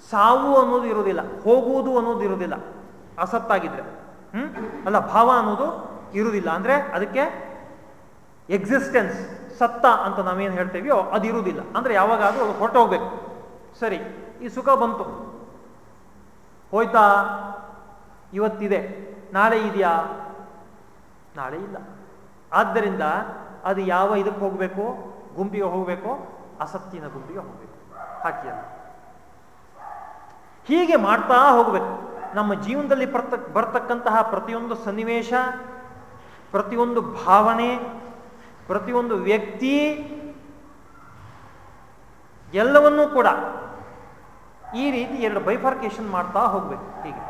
ಸಾವು ಅನ್ನೋದು ಇರುವುದಿಲ್ಲ, ಹೋಗುವುದು ಅನ್ನೋದು ಇರುವುದಿಲ್ಲ. ಅಸತ್ತಾಗಿದ್ರೆ ಹ್ಮ್? ಅಲ್ಲ, ಭಾವ ಅನ್ನೋದು ಇರುವುದಿಲ್ಲ. ಅಂದ್ರೆ ಅದಕ್ಕೆ ಎಕ್ಸಿಸ್ಟೆನ್ಸ್ ಸತ್ತ ಅಂತ ನಾವೇನು ಹೇಳ್ತೇವೆಯೋ ಅದು ಇರುವುದಿಲ್ಲ. ಅಂದ್ರೆ ಯಾವಾಗಾದ್ರೂ ಅದು ಹೊರಟೋಗ್ಬೇಕು. ಸರಿ, ಈ ಸುಖ ಬಂತು. ಹೋಯ್ತಾ? ಇವತ್ತಿದೆ. ನಾಳೆ ಇದೆಯಾ? ನಾಳೆ ಇಲ್ಲ. ಆದ್ದರಿಂದ ಅದು ಯಾವ ಇದಕ್ಕೆ ಹೋಗಬೇಕು? ಗುಂಪಿಗೆ ಹೋಗಬೇಕು? ಅಸತ್ತಿನ ಗುಂಪಿಗೆ ಹೋಗಬೇಕು. ಹಾಕಿಯಲ್ಲ. ಹೀಗೆ ಮಾಡ್ತಾ ಹೋಗಬೇಕು. ನಮ್ಮ ಜೀವನದಲ್ಲಿ ಬರ್ತ, ಬರ್ತಕ್ಕಂತಹ ಪ್ರತಿಯೊಂದು ಸನ್ನಿವೇಶ, ಪ್ರತಿಯೊಂದು ಭಾವನೆ, ಪ್ರತಿಯೊಂದು ವ್ಯಕ್ತಿ, ಎಲ್ಲವನ್ನೂ ಕೂಡ ಈ ರೀತಿ ಎರಡು ಬೈಫರ್ಕೇಶನ್ ಮಾಡ್ತಾ ಹೋಗ್ಬೇಕು. ಹೀಗೆ.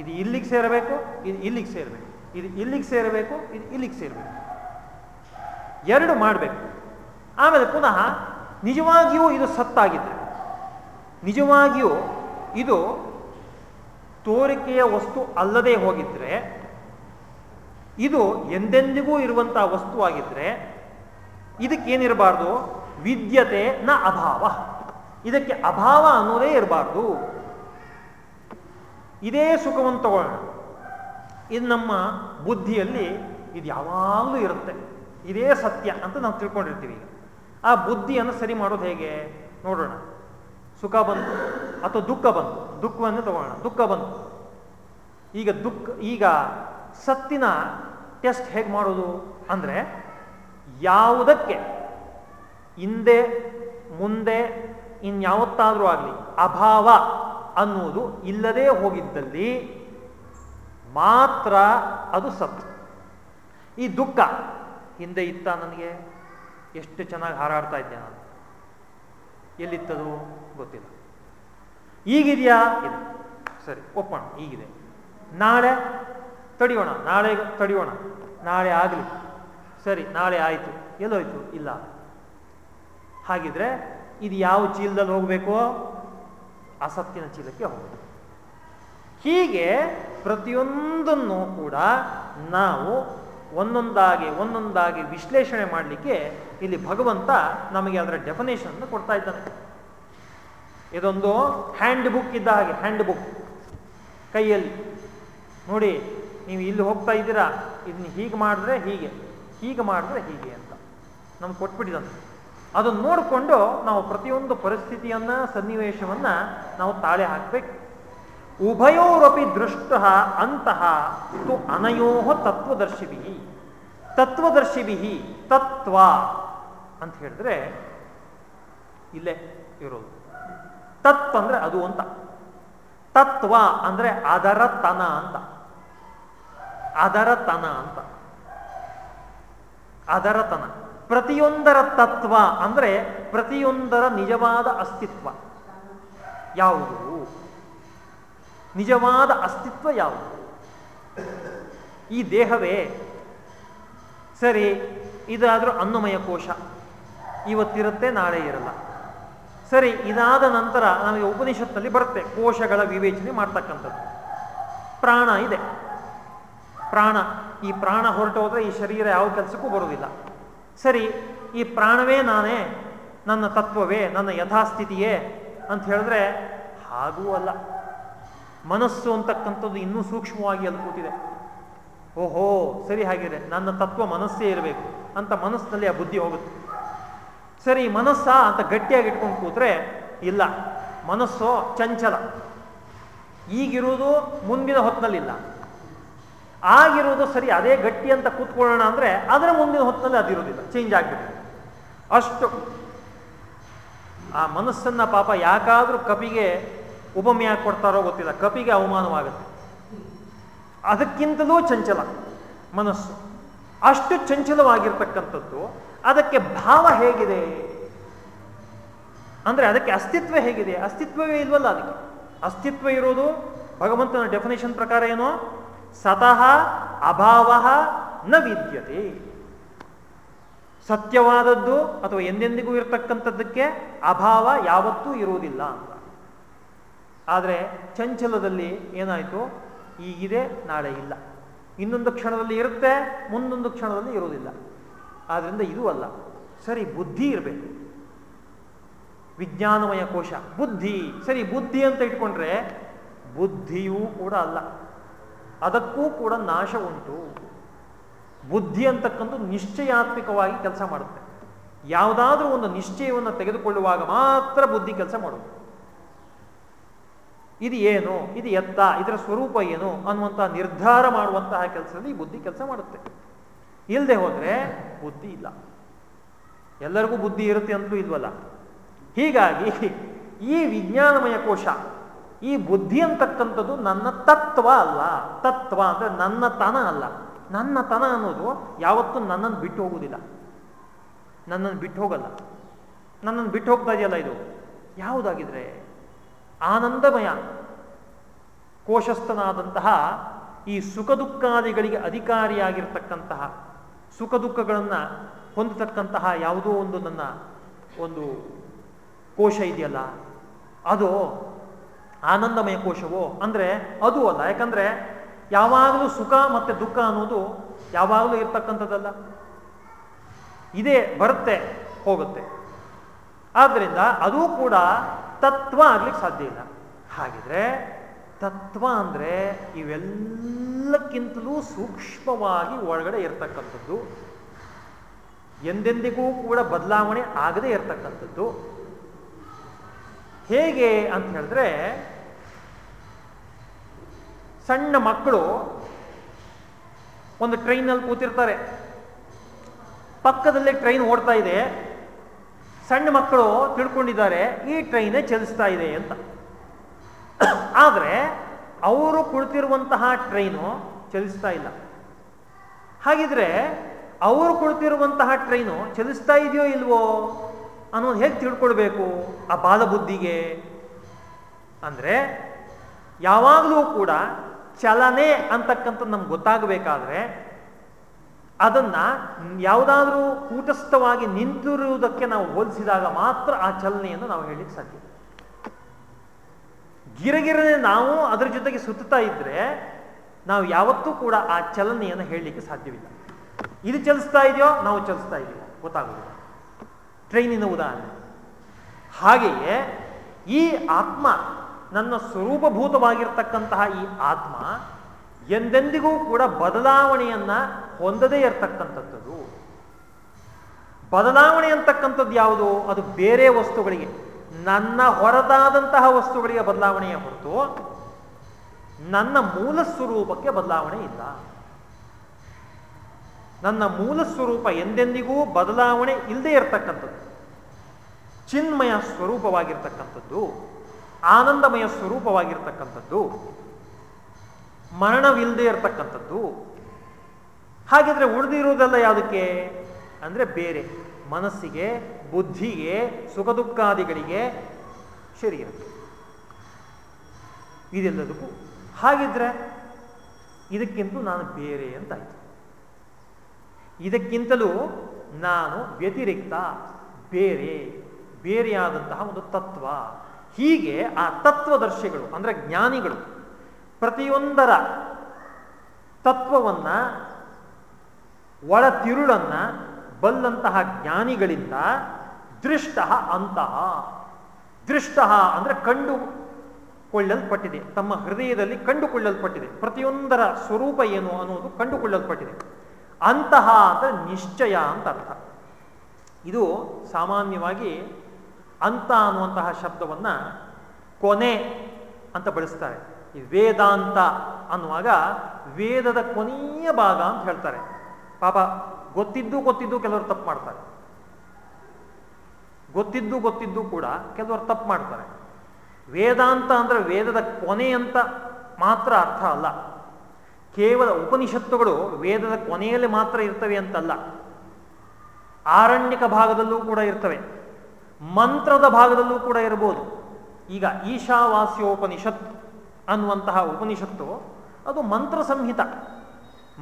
ಇದು ಇಲ್ಲಿಗೆ ಸೇರಬೇಕು, ಇದು ಇಲ್ಲಿಗೆ ಸೇರಬೇಕು. ಇದು ಇಲ್ಲಿಗೆ ಸೇರಬೇಕು, ಇದು ಇಲ್ಲಿಗೆ ಸೇರಬೇಕು. ಎರಡು ಮಾಡಬೇಕು. ಆಮೇಲೆ ಪುನಃ ನಿಜವಾಗಿಯೂ ಇದು ಸತ್ತಾಗಿದೆ. ನಿಜವಾಗಿಯೂ ಇದು ತೋರಿಕೆಯ ವಸ್ತು ಅಲ್ಲದೆ ಹೋಗಿದ್ರೆ, ಇದು ಎಂದೆಂದಿಗೂ ಇರುವಂತಹ ವಸ್ತುವಾಗಿದ್ರೆ ಇದಕ್ಕೇನಿರಬಾರ್ದು? ವಿದ್ಯತೆ ನ ಅಭಾವ. ಇದಕ್ಕೆ ಅಭಾವ ಅನ್ನೋದೇ ಇರಬಾರ್ದು. ಇದೇ ಸುಖವನ್ನು ತಗೊಳ್ಳೋಣ. ಇದು ನಮ್ಮ ಬುದ್ಧಿಯಲ್ಲಿ ಇದು ಯಾವಾಗಲೂ ಇರುತ್ತೆ. ಇದೇ ಸತ್ಯ ಅಂತ ನಾವು ತಿಳ್ಕೊಂಡಿರ್ತೀವಿ ಈಗ. ಆ ಬುದ್ಧಿಯನ್ನು ಸರಿ ಮಾಡೋದು ಹೇಗೆ? ನೋಡೋಣ. ಸುಖ ಬಂತು ಅಥವಾ ದುಃಖ ಬಂತು? ದುಃಖವನ್ನು ತಗೊಳ್ಳೋಣ ದುಃಖ ಬಂತು. ಈಗ ದುಃಖ, ಈಗ ಸತ್ತಿನ ಟೆಸ್ಟ್ ಹೇಗೆ ಮಾಡೋದು? ಅಂದರೆ ಯಾವುದಕ್ಕೆ? ಹಿಂದೆ, ಮುಂದೆ, ಇನ್ಯಾವತ್ತಾದರೂ ಆಗಲಿ, ಅಭಾವ ಅನ್ನುವುದು ಇಲ್ಲದೆ ಹೋಗಿದ್ದಲ್ಲಿ ಮಾತ್ರ ಅದು ಸತ್ತು. ಈ ದುಃಖ ಹಿಂದೆ ಇತ್ತ ನನಗೆ? ಎಷ್ಟು ಚೆನ್ನಾಗಿ ಹಾರಾಡ್ತಾ ಇದ್ದೆ ನಾನು ಎಲ್ಲಿತ್ತದು ಗೊತ್ತಿಲ್ಲ. ಈಗಿದೆಯಾ? ಇದೆ ಸರಿ ಒಪ್ಪೋಣ ಈಗಿದೆ. ನಾಳೆ ತಡಿಯೋಣ. ನಾಳೆ ತಡಿಯೋಣ. ನಾಳೆ ಆಗಲಿ. ಸರಿ, ನಾಳೆ ಆಯಿತು. ಎಲ್ಲೋಯ್ತು? ಇಲ್ಲ. ಹಾಗಿದ್ರೆ ಇದು ಯಾವ ಚೀಲದಲ್ಲಿ ಹೋಗಬೇಕು? ಅಸತ್ತಿನ ಚೀಲಕ್ಕೆ ಹೋಗಬೇಕು. ಹೀಗೆ ಪ್ರತಿಯೊಂದನ್ನು ಕೂಡ ನಾವು ಒಂದೊಂದಾಗಿ ಒಂದೊಂದಾಗಿ ವಿಶ್ಲೇಷಣೆ ಮಾಡಲಿಕ್ಕೆ ಇಲ್ಲಿ ಭಗವಂತ ನಮಗೆ ಅದರ ಡೆಫಿನೇಷನ್ ಕೊಡ್ತಾ ಇದ್ದಾನೆ. ಇದೊಂದು ಹ್ಯಾಂಡ್ ಬುಕ್ ಇದ್ದ ಹಾಗೆ ಹ್ಯಾಂಡ್ ಬುಕ್ ಕೈಯಲ್ಲಿ. ನೋಡಿ, ನೀವು ಇಲ್ಲಿ ಹೋಗ್ತಾ ಇದ್ದೀರಾ, ಇದನ್ನ ಹೀಗೆ ಮಾಡಿದ್ರೆ ಹೀಗೆ ಹೀಗೆ ಮಾಡಿದ್ರೆ ಹೀಗೆ ಅಂತ. ನಮ್ಗೆ ಕೊಟ್ಬಿಟ್ಟಿದಂತೆ ಅದನ್ನು ನೋಡಿಕೊಂಡು ನಾವು ಪ್ರತಿಯೊಂದು ಪರಿಸ್ಥಿತಿಯನ್ನ, ಸನ್ನಿವೇಶವನ್ನ ನಾವು ತಾಳೆ ಹಾಕಬೇಕು. ಉಭಯೋರಪಿ ದೃಷ್ಟ ಅಂತಹ ತು ಅನಯೋ ತತ್ವದರ್ಶಿಭಿ. ತತ್ವದರ್ಶಿಭಿ ತತ್ವ. ಅಂತ ಹೇಳಿದ್ರೆ ಇಲ್ಲೇ ಇರೋದು. ತತ್ವ ಅಂದ್ರೆ ಅದು ಅಂತ. ತತ್ವ ಅಂದ್ರೆ ಅದರ ತನ ಅಂತ. ಅದರ ತನ ಅಂತ. ಅದರ ತನ ಪ್ರತಿಯೊಂದರ ತತ್ವ ಅಂದ್ರೆ ಪ್ರತಿಯೊಂದರ ನಿಜವಾದ ಅಸ್ತಿತ್ವ. ಯಾವುದು? ನಿಜವಾದ ಅಸ್ತಿತ್ವ ಯಾವುದು? ಈ ದೇಹವೇ ಸರಿ, ಇದಾದರೂ ಅನ್ನಮಯ ಕೋಶ. ಇವತ್ತಿರುತ್ತೆ, ನಾಳೆ ಇರಲ್ಲ. ಸರಿ, ಇದಾದ ನಂತರ ನಮಗೆ ಉಪನಿಷತ್ತಲ್ಲಿ ಬರುತ್ತೆ, ಕೋಶಗಳ ವಿವೇಚನೆ ಮಾಡ್ತಕ್ಕಂಥದ್ದು. ಪ್ರಾಣ ಇದೆ. ಪ್ರಾಣ, ಈ ಪ್ರಾಣ ಹೊರಟು ಹೋದ್ರೆ ಈ ಶರೀರ ಯಾವ ಕೆಲಸಕ್ಕೂ ಬರುವುದಿಲ್ಲ. ಸರಿ, ಈ ಪ್ರಾಣವೇ ನಾನೇ, ನನ್ನ ತತ್ವವೇ, ನನ್ನ ಯಥಾಸ್ಥಿತಿಯೇ ಅಂತ ಹೇಳಿದ್ರೆ ಹಾಗೂ ಅಲ್ಲ. ಮನಸ್ಸು ಅಂತಕ್ಕಂಥದ್ದು ಇನ್ನೂ ಸೂಕ್ಷ್ಮವಾಗಿ ಅಲ್ಲಿ ಕೂತಿದೆ. ಓಹೋ, ಸರಿ ಹಾಗಿದೆ ನನ್ನ ತತ್ವ ಮನಸ್ಸೇ ಇರಬೇಕು ಅಂತ ಮನಸ್ಸಿನಲ್ಲಿ ಆ ಬುದ್ಧಿ ಹೋಗುತ್ತೆ. ಸರಿ, ಮನಸ್ಸ ಅಂತ ಗಟ್ಟಿಯಾಗಿ ಇಟ್ಕೊಂಡು ಕೂತ್ರೆ ಇಲ್ಲ. ಮನಸ್ಸು ಚಂಚಲ. ಈಗಿರುವುದು ಮುಂದಿನ ಹೊತ್ತಿನಲ್ಲಿಲ್ಲ ಆಗಿರುವುದು ಸರಿ, ಅದೇ ಗಟ್ಟಿ ಅಂತ ಕೂತ್ಕೊಳ್ಳೋಣ ಅಂದ್ರೆ ಅದರ ಮುಂದಿನ ಹೊತ್ತಿನಲ್ಲಿ ಅದಿರುವುದಿಲ್ಲ. ಚೇಂಜ್ ಆಗ್ಬಿಟ್ಟಿದೆ ಅಷ್ಟು. ಆ ಮನಸ್ಸನ್ನ ಪಾಪ ಯಾಕಾದರೂ ಕಪಿಗೆ ಉಪಮೆ ಯಾಕೆ ಕೊಡ್ತಾರೋ ಗೊತ್ತಿಲ್ಲ. ಕಪಿಗೆ ಅವಮಾನವಾಗುತ್ತೆ. ಅದಕ್ಕಿಂತಲೂ ಚಂಚಲ ಮನಸ್ಸು. ಅಷ್ಟು ಚಂಚಲವಾಗಿರ್ತಕ್ಕಂಥದ್ದು ಅದಕ್ಕೆ ಭಾವ ಹೇಗಿದೆ? ಅಂದರೆ ಅದಕ್ಕೆ ಅಸ್ತಿತ್ವ ಹೇಗಿದೆ? ಅಸ್ತಿತ್ವವೇ ಇಲ್ವಲ್ಲ ಅದಕ್ಕೆ? ಅಸ್ತಿತ್ವ ಇರೋದು ಭಗವಂತನ ಡೆಫಿನೇಷನ್ ಪ್ರಕಾರ ಏನು? ಸತಃ ಅಭಾವ ನ ವಿದ್ಯತೆ. ಸತ್ಯವಾದದ್ದು ಅಥವಾ ಎಂದೆಂದಿಗೂ ಇರತಕ್ಕಂಥದ್ದಕ್ಕೆ ಅಭಾವ ಯಾವತ್ತೂ ಇರುವುದಿಲ್ಲ ಅಂತ. ಆದರೆ ಚಂಚಲದಲ್ಲಿ ಏನಾಯಿತು? ಈಗಿದೆ ನಾಳೆ ಇಲ್ಲ. ಇನ್ನೊಂದು ಕ್ಷಣದಲ್ಲಿ ಇರುತ್ತೆ, ಮುಂದೊಂದು ಕ್ಷಣದಲ್ಲಿ ಇರುವುದಿಲ್ಲ. ಆದ್ರಿಂದ ಇದು ಅಲ್ಲ. ಸರಿ, ಬುದ್ಧಿ ಇರಬೇಕು. ವಿಜ್ಞಾನಮಯ ಕೋಶ, ಬುದ್ಧಿ. ಸರಿ, ಬುದ್ಧಿ ಅಂತ ಇಟ್ಕೊಂಡ್ರೆ ಬುದ್ಧಿಯೂ ಕೂಡ ಅಲ್ಲ. ಅದಕ್ಕೂ ಕೂಡ ನಾಶ ಉಂಟು. ಬುದ್ಧಿ ಅಂತಕ್ಕಂಥ ನಿಶ್ಚಯಾತ್ಮಕವಾಗಿ ಕೆಲಸ ಮಾಡುತ್ತೆ. ಯಾವುದಾದ್ರೂ ಒಂದು ನಿಶ್ಚಯವನ್ನು ತೆಗೆದುಕೊಳ್ಳುವಾಗ ಮಾತ್ರ ಬುದ್ಧಿ ಕೆಲಸ ಮಾಡುವುದು ಇದು ಏನು? ಇದು ಎತ್ತ? ಇದರ ಸ್ವರೂಪ ಏನು? ಅನ್ನುವಂತಹ ನಿರ್ಧಾರ ಮಾಡುವಂತಹ ಕೆಲಸದಲ್ಲಿ ಬುದ್ಧಿ ಕೆಲಸ ಮಾಡುತ್ತೆ. ಇಲ್ಲದೆ ಹೋದರೆ ಬುದ್ಧಿ ಇಲ್ಲ. ಎಲ್ಲರಿಗೂ ಬುದ್ಧಿ ಇರುತ್ತೆ ಅಂತೂ ಇಲ್ವಲ್ಲ? ಹೀಗಾಗಿ ಈ ವಿಜ್ಞಾನಮಯ ಕೋಶ, ಈ ಬುದ್ಧಿ ಅಂತಕ್ಕಂಥದ್ದು ನನ್ನ ತತ್ವ ಅಲ್ಲ. ತತ್ವ ಅಂದರೆ ನನ್ನ ತನ ಅಲ್ಲ. ನನ್ನ ತನ ಅನ್ನೋದು ಯಾವತ್ತೂ ನನ್ನನ್ನು ಬಿಟ್ಟು ಹೋಗೋದಿಲ್ಲ ನನ್ನನ್ನು ಬಿಟ್ಟು ಹೋಗಲ್ಲ. ನನ್ನನ್ನು ಬಿಟ್ಟು ಹೋಗ್ತಾ ಇದೆಯಲ್ಲ ಇದು? ಯಾವುದಾಗಿದ್ರೆ ಆನಂದಮಯ ಕೋಶಸ್ಥನಾದಂತಹ ಈ ಸುಖ ದುಃಖಾದಿಗಳಿಗೆ ಅಧಿಕಾರಿಯಾಗಿರ್ತಕ್ಕಂತಹ ಸುಖ ದುಃಖಗಳನ್ನು ಹೊಂದತಕ್ಕಂತಹ ಯಾವುದೋ ಒಂದು ನನ್ನ ಒಂದು ಕೋಶ ಇದೆಯಲ್ಲ, ಅದು ಆನಂದಮಯ ಕೋಶವೋ? ಅಂದರೆ ಅದು ಅಲ್ಲ. ಯಾಕಂದರೆ ಯಾವಾಗಲೂ ಸುಖ ಮತ್ತು ದುಃಖ ಅನ್ನೋದು ಯಾವಾಗಲೂ ಇರ್ತಕ್ಕಂಥದ್ದಲ್ಲ. ಇದೇ ಬರುತ್ತೆ, ಹೋಗುತ್ತೆ. ಆದ್ದರಿಂದ ಅದು ಕೂಡ ತತ್ವ ಆಗ್ಲಿಕ್ಕೆ ಸಾಧ್ಯ ಇಲ್ಲ. ಹಾಗಿದ್ರೆ ತತ್ವ ಅಂದರೆ ಇವೆಲ್ಲಕ್ಕಿಂತಲೂ ಸೂಕ್ಷ್ಮವಾಗಿ ಒಳಗಡೆ ಇರತಕ್ಕಂಥದ್ದು. ಎಂದೆಂದಿಗೂ ಕೂಡ ಬದಲಾವಣೆ ಆಗದೇ ಇರತಕ್ಕಂಥದ್ದು. ಹೇಗೆ ಅಂತ ಹೇಳಿದ್ರೆ, ಸಣ್ಣ ಮಕ್ಕಳು ಒಂದು ಟ್ರೈನಲ್ಲಿ ಕೂತಿರ್ತಾರೆ. ಪಕ್ಕದಲ್ಲೇ ಟ್ರೈನ್ ಓಡ್ತಾ ಇದೆ. ಸಣ್ಣ ಮಕ್ಕಳು ತಿಳ್ಕೊಂಡಿದ್ದಾರೆ, ಈ ಟ್ರೈನೇ ಚಲಿಸ್ತಾ ಇದೆ ಅಂತ. ಆದರೆ ಅವರು ಕುಳಿತಿರುವಂತಹ ಟ್ರೈನು ಚಲಿಸ್ತಾ ಇಲ್ಲ. ಹಾಗಿದ್ರೆ ಅವರು ಕುಳಿತಿರುವಂತಹ ಟ್ರೈನು ಚಲಿಸ್ತಾ ಇದೆಯೋ ಇಲ್ವೋ ಅನ್ನೋದು ಹೇಗೆ ತಿಳ್ಕೊಳ್ಬೇಕು ಆ ಬಾಲಬುದ್ಧಿಗೆ ಅಂದರೆ ಯಾವಾಗಲೂ ಕೂಡ ಚಲನೆ ಅಂತಕ್ಕಂಥದ್ದು ನಮ್ಗೆ ಗೊತ್ತಾಗಬೇಕಾದ್ರೆ ಅದನ್ನ ಯಾವುದಾದ್ರೂ ಕೂಟಸ್ಥವಾಗಿ ನಿಂತಿರುವುದಕ್ಕೆ ನಾವು ಹೋಲಿಸಿದಾಗ ಮಾತ್ರ ಆ ಚಲನೆಯನ್ನು ನಾವು ಹೇಳಲಿಕ್ಕೆ ಸಾಧ್ಯ. ಗಿರಗಿರನೆ ನಾವು ಅದರ ಜೊತೆಗೆ ಸುತ್ತಾ ಇದ್ರೆ ನಾವು ಯಾವತ್ತೂ ಕೂಡ ಆ ಚಲನೆಯನ್ನು ಹೇಳಲಿಕ್ಕೆ ಸಾಧ್ಯವಿಲ್ಲ. ಇದು ಚಲಿಸ್ತಾ ಇದೆಯೋ ನಾವು ಚಲಿಸ್ತಾ ಇದೆಯೋ ಗೊತ್ತಾಗುವುದಿಲ್ಲ. ಟ್ರೈನಿನ ಉದಾಹರಣೆ. ಹಾಗೆಯೇ ಈ ಆತ್ಮ ನನ್ನ ಸ್ವರೂಪಭೂತವಾಗಿರ್ತಕ್ಕಂತಹ ಈ ಆತ್ಮ ಎಂದೆಂದಿಗೂ ಕೂಡ ಬದಲಾವಣೆಯನ್ನ ಹೊಂದದೇ ಇರತಕ್ಕಂಥದ್ದು. ಬದಲಾವಣೆ ಅಂತಕ್ಕಂಥದ್ದು ಯಾವುದು? ಅದು ಬೇರೆ ವಸ್ತುಗಳಿಗೆ. ನನ್ನ ಹೊರತಾದಂತಹ ವಸ್ತುಗಳಿಗೆ ಬದಲಾವಣೆಯ ಹೊರತು ನನ್ನ ಮೂಲ ಸ್ವರೂಪಕ್ಕೆ ಬದಲಾವಣೆ ಇಲ್ಲ. ನನ್ನ ಮೂಲ ಸ್ವರೂಪ ಎಂದೆಂದಿಗೂ ಬದಲಾವಣೆ ಇಲ್ಲದೆ ಇರತಕ್ಕಂಥದ್ದು. ಚಿನ್ಮಯ ಸ್ವರೂಪವಾಗಿರ್ತಕ್ಕಂಥದ್ದು, ಆನಂದಮಯ ಸ್ವರೂಪವಾಗಿರ್ತಕ್ಕಂಥದ್ದು, ಮರಣವಿಲ್ಲದೆ ಇರತಕ್ಕಂಥದ್ದು. ಹಾಗಿದ್ರೆ ಉಳಿದಿರುವುದೆಲ್ಲ ಯಾವುದಕ್ಕೆ? ಅಂದರೆ ಬೇರೆ. ಮನಸ್ಸಿಗೆ, ಬುದ್ಧಿಗೆ ಸುಖ ದುಃಖಾದಿಗಳಿಗೆ ಶರೀರ ಇದೆಲ್ಲದಕ್ಕೂ ಹಾಗಿದ್ರೆ ಇದಕ್ಕಿಂತ ನಾನು ಬೇರೆ ಅಂತಾಯ್ತು. ಇದಕ್ಕಿಂತಲೂ ನಾನು ವ್ಯತಿರಿಕ್ತ, ಬೇರೆ, ಬೇರೆಯಾದಂತಹ ಒಂದು ತತ್ವ. ಹೀಗೆ ಆ ತತ್ವದರ್ಶಿಗಳು, ಅಂದರೆ ಜ್ಞಾನಿಗಳು, ಪ್ರತಿಯೊಂದರ ತತ್ವವನ್ನ ಒಳ ತಿರುಳನ್ನ ಬಲ್ಲಂತಹ ಜ್ಞಾನಿಗಳಿಂದ ದೃಷ್ಟ ಅಂತಹ, ದೃಷ್ಟ ಅಂದರೆ ಕಂಡು ಕೊಳ್ಳಲ್ಪಟ್ಟಿದೆ ತಮ್ಮ ಹೃದಯದಲ್ಲಿ ಕಂಡುಕೊಳ್ಳಲ್ಪಟ್ಟಿದೆ. ಪ್ರತಿಯೊಂದರ ಸ್ವರೂಪ ಏನು ಅನ್ನೋದು ಕಂಡುಕೊಳ್ಳಲ್ಪಟ್ಟಿದೆ. ಅಂತಹ ಅಂದರೆ ನಿಶ್ಚಯ ಅಂತ ಅರ್ಥ. ಇದು ಸಾಮಾನ್ಯವಾಗಿ ಅಂತ ಅನ್ನುವಂತಹ ಶಬ್ದವನ್ನು ಕೊನೆ ಅಂತ ಬಳಸ್ತಾರೆ. ಈ ವೇದಾಂತ ಅನ್ನುವಾಗ ವೇದದ ಕೊನೆಯ ಭಾಗ ಅಂತ ಹೇಳ್ತಾರೆ. ಪಾಪ ಗೊತ್ತಿದ್ದು ಗೊತ್ತಿದ್ದು ಕೆಲವರು ತಪ್ಪು ಮಾಡ್ತಾರೆ. ಗೊತ್ತಿದ್ದು ಗೊತ್ತಿದ್ದು ಕೂಡ ಕೆಲವರು ತಪ್ಪು ಮಾಡ್ತಾರೆ. ವೇದಾಂತ ಅಂದ್ರೆ ವೇದದ ಕೊನೆ ಅಂತ ಮಾತ್ರ ಅರ್ಥ ಅಲ್ಲ. ಕೇವಲ ಉಪನಿಷತ್ತುಗಳು ವೇದದ ಕೊನೆಯಲ್ಲಿ ಮಾತ್ರ ಇರ್ತವೆ ಅಂತಲ್ಲ. ಆರಣ್ಯಕ ಭಾಗದಲ್ಲೂ ಕೂಡ ಇರ್ತವೆ. ಮಂತ್ರದ ಭಾಗದಲ್ಲೂ ಕೂಡ ಇರಬಹುದು ಈಗ ಈಶಾವಾಸ್ಯೋಪನಿಷತ್ ಅನ್ನುವಂತಹ ಉಪನಿಷತ್ತು ಅದು ಮಂತ್ರ ಸಂಹಿತ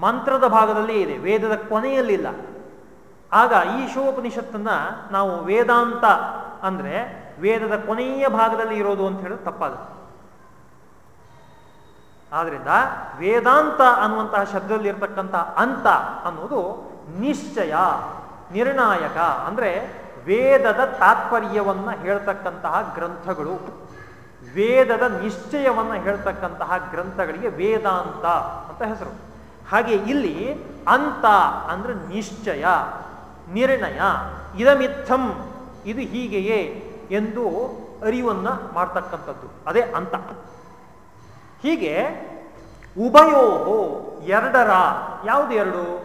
ಮಂತ್ರದ ಭಾಗದಲ್ಲಿ ಇದೆ, ವೇದದ ಕೊನೆಯಲ್ಲಿಲ್ಲ. ಆಗ ಈ ಶೋಪನಿಷತ್ತನ್ನು ನಾವು ವೇದಾಂತ ಅಂದ್ರೆ ವೇದದ ಕೊನೆಯ ಭಾಗದಲ್ಲಿ ಇರೋದು ಅಂತ ಹೇಳಿದ್ರೆ ತಪ್ಪಾಗುತ್ತೆ. ಆದ್ರಿಂದ ವೇದಾಂತ ಅನ್ನುವಂತಹ ಶಬ್ದದಲ್ಲಿ ಇರತಕ್ಕಂತಹ ಅಂತ ಅನ್ನೋದು ನಿಶ್ಚಯ, ನಿರ್ಣಾಯಕ ಅಂದ್ರೆ ವೇದದ ತಾತ್ಪರ್ಯವನ್ನ ಹೇಳ್ತಕ್ಕಂತಹ ಗ್ರಂಥಗಳು. ವೇದದ ನಿಶ್ಚಯವನ್ನು ಹೇಳ್ತಕ್ಕಂತಹ ಗ್ರಂಥಗಳಿಗೆ ವೇದಾಂತ ಅಂತ ಹೆಸರು. ಹಾಗೆ ಇಲ್ಲಿ ಅಂತ ಅಂದ್ರೆ ನಿಶ್ಚಯ, ನಿರ್ಣಯ ಇದಮಿತ್ತಂ ಇದು ಹೀಗೆಯೇ ಎಂದು ಅರಿವನ್ನ ಮಾಡ್ತಕ್ಕಂಥದ್ದು. ಅದೇ ಅಂತ. ಹೀಗೆ ಉಭಯೋ ಎರಡರ, ಯಾವುದು ಎರಡು?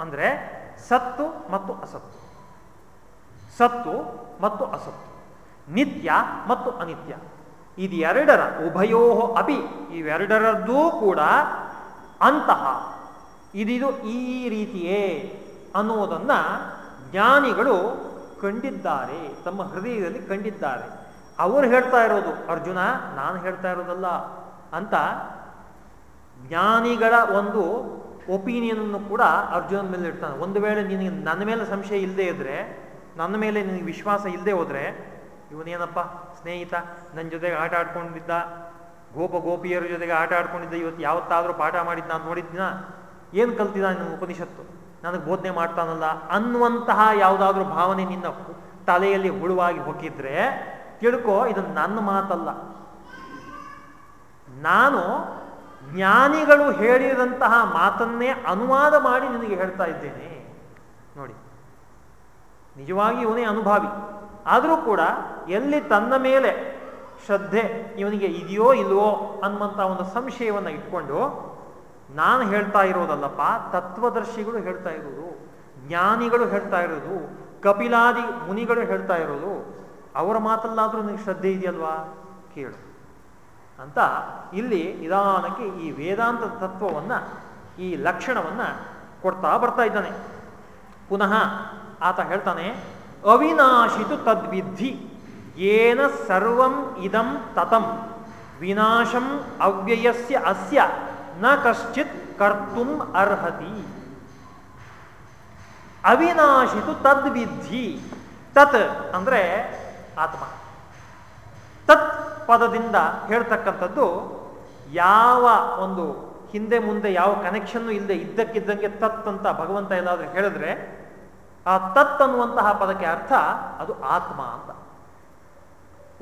ಅಂದ್ರೆ ಸತ್ತು ಮತ್ತು ಅಸತ್ತು. ಸತ್ತು ಮತ್ತು ಅಸತ್ತು. ನಿತ್ಯ ಮತ್ತು ಅನಿತ್ಯ. ಇದೆರಡರ ಉಭಯೋ ಅಭಿ ಇವೆರಡರದ್ದೂ ಕೂಡ ಅಂತಹ ಇದಿದು ಈ ರೀತಿಯೇ ಅನ್ನುವುದನ್ನು ಜ್ಞಾನಿಗಳು ಕಂಡಿದ್ದಾರೆ, ತಮ್ಮ ಹೃದಯದಲ್ಲಿ ಕಂಡಿದ್ದಾರೆ. ಅವರು ಹೇಳ್ತಾ ಇರೋದು, ಅರ್ಜುನ, ನಾನು ಹೇಳ್ತಾ ಇರೋದಲ್ಲ ಅಂತ ಜ್ಞಾನಿಗಳ ಒಂದು ಒಪಿನಿಯನನ್ನು ಕೂಡ ಅರ್ಜುನನ ಮೇಲೆ ಇಡ್ತಾನೆ. ಒಂದು ವೇಳೆ ನಿನಗೆ ನನ್ನ ಮೇಲೆ ಸಂಶಯ ಇಲ್ಲದೆ ಇದ್ರೆ, ನನ್ನ ಮೇಲೆ ನಿನಗೆ ವಿಶ್ವಾಸ ಇಲ್ಲದೆ ಹೋದ್ರೆ, ಇವನೇನಪ್ಪ, ಸ್ನೇಹಿತ ನನ್ನ ಜೊತೆಗೆ ಆಟ ಆಡ್ಕೊಂಡಿದ್ದ, ಗೋಪ ಗೋಪಿಯರ ಜೊತೆಗೆ ಆಟ ಆಡ್ಕೊಂಡಿದ್ದ, ಇವತ್ತು ಯಾವತ್ತಾದರೂ ಪಾಠ ಮಾಡಿದ್ದು, ನಾನು ನೋಡಿದ್ನ? ಏನು ಕಲ್ತಿದ ನಿಮ್ಮ ಉಪನಿಷತ್ತು? ನನಗೆ ಬೋಧನೆ ಮಾಡ್ತಾನಲ್ಲ ಅನ್ನುವಂತಹ ಯಾವುದಾದ್ರೂ ಭಾವನೆ ನಿನ್ನ ತಲೆಯಲ್ಲಿ ಹುಳುವಾಗಿ ಹೊಕ್ಕಿದ್ರೆ ತಿಳ್ಕೋ ಇದು ನನ್ನ ಮಾತಲ್ಲ. ನಾನು ಜ್ಞಾನಿಗಳು ಹೇಳಿದಂತಹ ಮಾತನ್ನೇ ಅನುವಾದ ಮಾಡಿ ನಿನಗೆ ಹೇಳ್ತಾ ಇದ್ದೇನೆ. ನೋಡಿ, ನಿಜವಾಗಿ ಇವನೇ ಅನುಭಾವಿ. ಆದರೂ ಕೂಡ ಎಲ್ಲಿ ತನ್ನ ಮೇಲೆ ಶ್ರದ್ಧೆ ಇವನಿಗೆ ಇದೆಯೋ ಇಲ್ವೋ ಅನ್ನುವಂಥ ಒಂದು ಸಂಶಯವನ್ನು ಇಟ್ಕೊಂಡು ನಾನು ಹೇಳ್ತಾ ಇರೋದಲ್ಲಪ್ಪ, ತತ್ವದರ್ಶಿಗಳು ಹೇಳ್ತಾ ಇರೋದು, ಜ್ಞಾನಿಗಳು ಹೇಳ್ತಾ ಇರೋದು, ಕಪಿಲಾದಿ ಮುನಿಗಳು ಹೇಳ್ತಾ ಇರೋದು. ಅವರ ಮಾತಲ್ಲಾದರೂ ನಿನಗೆ ಶ್ರದ್ಧೆ ಇದೆಯಲ್ವಾ? ಕೇಳು. ಅಂತ ಇಲ್ಲಿ ನಿಧಾನಕ್ಕೆ ಈ ವೇದಾಂತ ತತ್ವವನ್ನು, ಈ ಲಕ್ಷಣವನ್ನು ಕೊಡ್ತಾ ಬರ್ತಾ ಇದ್ದಾನೆ. ಪುನಃ ಆತ ಹೇಳ್ತಾನೆ, ಅವಿನಾಶಿತು ತದ್ವಿಧಿ ಏನ ಸರ್ವಂ ಇದಂ ತತಂ, ವಿನಾಶಂ ಅವ್ಯಯಸ್ಯ ಅಸ್ಯ. ನ ಕಶ್ಚಿತ್ ಕರ್ತು ಅರ್ಹತಿ. ಅವಿನಾಶಿತು ತದ್ವಿಧಿ ತತ್ ಅಂದ್ರೆ ಆತ್ಮ. ತತ್ ಪದದಿಂದ ಹೇಳ್ತಕ್ಕಂಥದ್ದು ಯಾವ ಒಂದು ಹಿಂದೆ ಮುಂದೆ ಯಾವ ಕನೆಕ್ಷನ್ನು ಇಲ್ಲದೆ ಇದ್ದಕ್ಕಿದ್ದಂಗೆ ತತ್ ಅಂತ ಭಗವಂತ ಏನಾದರೂ ಹೇಳಿದ್ರೆ ಆ ತತ್ ಅನ್ನುವಂತಹ ಪದಕ್ಕೆ ಅರ್ಥ ಅದು ಆತ್ಮ ಅಂತ.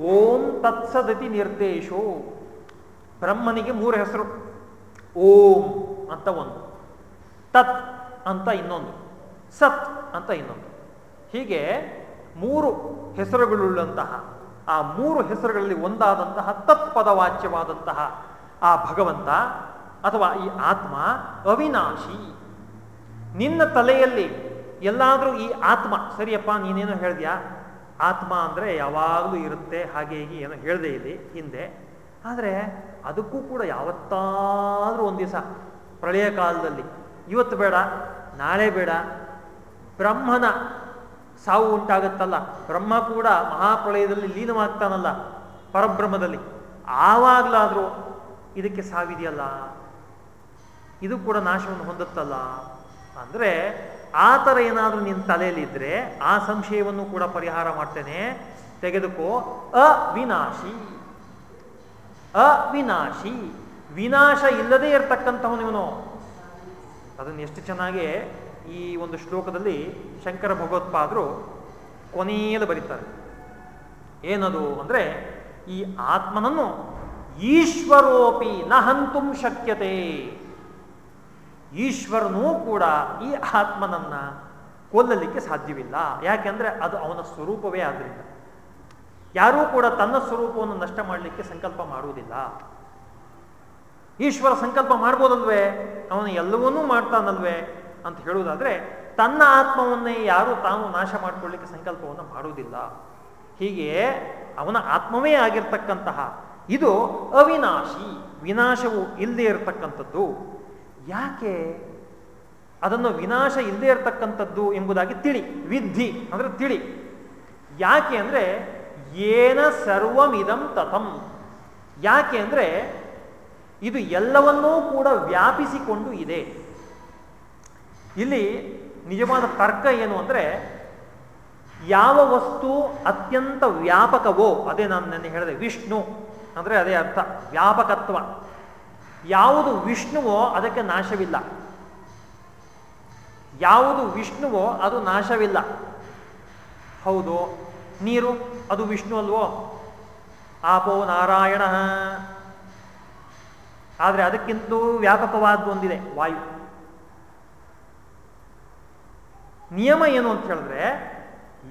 ಓಂ ತತ್ಸದತಿ ನಿರ್ದೇಶೋ. ಬ್ರಹ್ಮನಿಗೆ ಮೂರು ಹೆಸರು. ಓಂ ಅಂತ ಒಂದು, ತತ್ ಅಂತ ಇನ್ನೊಂದು, ಸತ್ ಅಂತ ಇನ್ನೊಂದು. ಹೀಗೆ ಮೂರು ಹೆಸರುಗಳುಳ್ಳಂತಹ, ಆ ಮೂರು ಹೆಸರುಗಳಲ್ಲಿ ಒಂದಾದಂತಹ ತತ್ಪದವಾಚ್ಯವಾದಂತಹ ಆ ಭಗವಂತ ಅಥವಾ ಈ ಆತ್ಮ ಅವಿನಾಶಿ. ನಿನ್ನ ತಲೆಯಲ್ಲಿ ಎಲ್ಲಾದರೂ ಈ ಆತ್ಮ, ಸರಿಯಪ್ಪ ನೀನೇನೋ ಹೇಳಿದ್ಯಾ? ಆತ್ಮ ಅಂದರೆ ಯಾವಾಗಲೂ ಇರುತ್ತೆ ಹಾಗೆ ಹೀಗೆ ಏನೋ ಹೇಳಿದೆ ಇಲ್ಲಿ ಹಿಂದೆ. ಆದರೆ ಅದಕ್ಕೂ ಕೂಡ ಯಾವತ್ತಾದರೂ ಒಂದು ದಿವಸ, ಪ್ರಳಯ ಕಾಲದಲ್ಲಿ. ಇವತ್ತು ಬೇಡ, ನಾಳೆ ಬೇಡ. ಬ್ರಹ್ಮನ ಸಾವು ಉಂಟಾಗುತ್ತಲ್ಲ. ಬ್ರಹ್ಮ ಕೂಡ ಮಹಾಪ್ರಳಯದಲ್ಲಿ ಲೀನವಾಗ್ತಾನಲ್ಲ, ಪರಬ್ರಹ್ಮದಲ್ಲಿ. ಆವಾಗಲಾದರೂ ಇದಕ್ಕೆ ಸಾವಿದೆಯಲ್ಲ? ಇದು ಕೂಡ ನಾಶವನ್ನು ಹೊಂದುತ್ತಲ್ಲ? ಅಂದರೆ ಆ ಥರ ಏನಾದರೂ ನಿನ್ನ ತಲೆಯಲ್ಲಿದ್ದರೆ ಆ ಸಂಶಯವನ್ನು ಕೂಡ ಪರಿಹಾರ ಮಾಡ್ತೇನೆ. ತೆಗೆದುಕೋ, ಅವಿನಾಶಿ. ಅವಿನಾಶಿ. ವಿನಾಶ ಇಲ್ಲದೆ ಇರತಕ್ಕಂಥವನು ಇವನು. ಅದನ್ನು ಎಷ್ಟು ಚೆನ್ನಾಗಿ ಈ ಒಂದು ಶ್ಲೋಕದಲ್ಲಿ ಶಂಕರ ಭಗವತ್ಪಾದರು ಕೊನೆಯಲ್ಲಿ ಬರೀತಾರೆ. ಏನದು ಅಂದರೆ ಈ ಆತ್ಮನನ್ನು ಈಶ್ವರೋಪಿ ನ ಹಂತುಂ ಶಕ್ಯತೆ. ಈಶ್ವರನೂ ಕೂಡ ಈ ಆತ್ಮನನ್ನ ಕೊಲ್ಲಲಿಕ್ಕೆ ಸಾಧ್ಯವಿಲ್ಲ. ಯಾಕೆಂದ್ರೆ ಅದು ಅವನ ಸ್ವರೂಪವೇ ಆದ್ರಿಂದ. ಯಾರೂ ಕೂಡ ತನ್ನ ಸ್ವರೂಪವನ್ನು ನಷ್ಟ ಮಾಡಲಿಕ್ಕೆ ಸಂಕಲ್ಪ ಮಾಡುವುದಿಲ್ಲ. ಈಶ್ವರ ಸಂಕಲ್ಪ ಮಾಡ್ಬೋದಲ್ವೇ? ಅವನು ಎಲ್ಲವನ್ನೂ ಮಾಡ್ತಾನಲ್ವೇ? ಅಂತ ಹೇಳುವುದಾದ್ರೆ, ತನ್ನ ಆತ್ಮವನ್ನೇ ಯಾರು ತಾನು ನಾಶ ಮಾಡಿಕೊಳ್ಳಿಕ್ಕೆ ಸಂಕಲ್ಪವನ್ನು ಮಾಡುವುದಿಲ್ಲ. ಹೀಗೆ ಅವನ ಆತ್ಮವೇ ಆಗಿರ್ತಕ್ಕಂತಹ ಇದು ಅವಿನಾಶಿ, ವಿನಾಶವು ಇಲ್ಲದೆ ಇರತಕ್ಕಂಥದ್ದು. ಯಾಕೆ? ಅದನ್ನು ವಿನಾಶ ಇಲ್ಲದೆ ಇರತಕ್ಕಂಥದ್ದು ಎಂಬುದಾಗಿ ತಿಳಿ ವಿಧಿ ಅಂದ್ರೆ ತಿಳಿ. ಯಾಕೆ ಅಂದ್ರೆ ಏನ ಸರ್ವಮಿದಂ ತಥಂ. ಯಾಕೆ ಅಂದರೆ ಇದು ಎಲ್ಲವನ್ನೂ ಕೂಡ ವ್ಯಾಪಿಸಿಕೊಂಡು ಇದೆ. ಇಲ್ಲಿ ನಿಜವಾದ ತರ್ಕ ಏನು ಅಂದರೆ ಯಾವ ವಸ್ತು ಅತ್ಯಂತ ವ್ಯಾಪಕವೋ, ಅದೇ ನಾನು ನೆನ್ನೆ ಹೇಳಿದೆ, ವಿಷ್ಣು ಅಂದರೆ ಅದೇ ಅರ್ಥ, ವ್ಯಾಪಕತ್ವ. ಯಾವುದು ವಿಷ್ಣುವೋ ಅದಕ್ಕೆ ನಾಶವಿಲ್ಲ. ಯಾವುದು ವಿಷ್ಣುವೋ ಅದು ನಾಶವಿಲ್ಲ. ಹೌದು, ನೀರು. ಅದು ವಿಷ್ಣು ಅಲ್ವೋ? ಆಪೋ ನಾರಾಯಣ. ಆದರೆ ಅದಕ್ಕಿಂತಲೂ ವ್ಯಾಪಕವಾದೊಂದಿದೆ ವಾಯು. ನಿಯಮ ಏನು ಅಂತ ಹೇಳಿದ್ರೆ,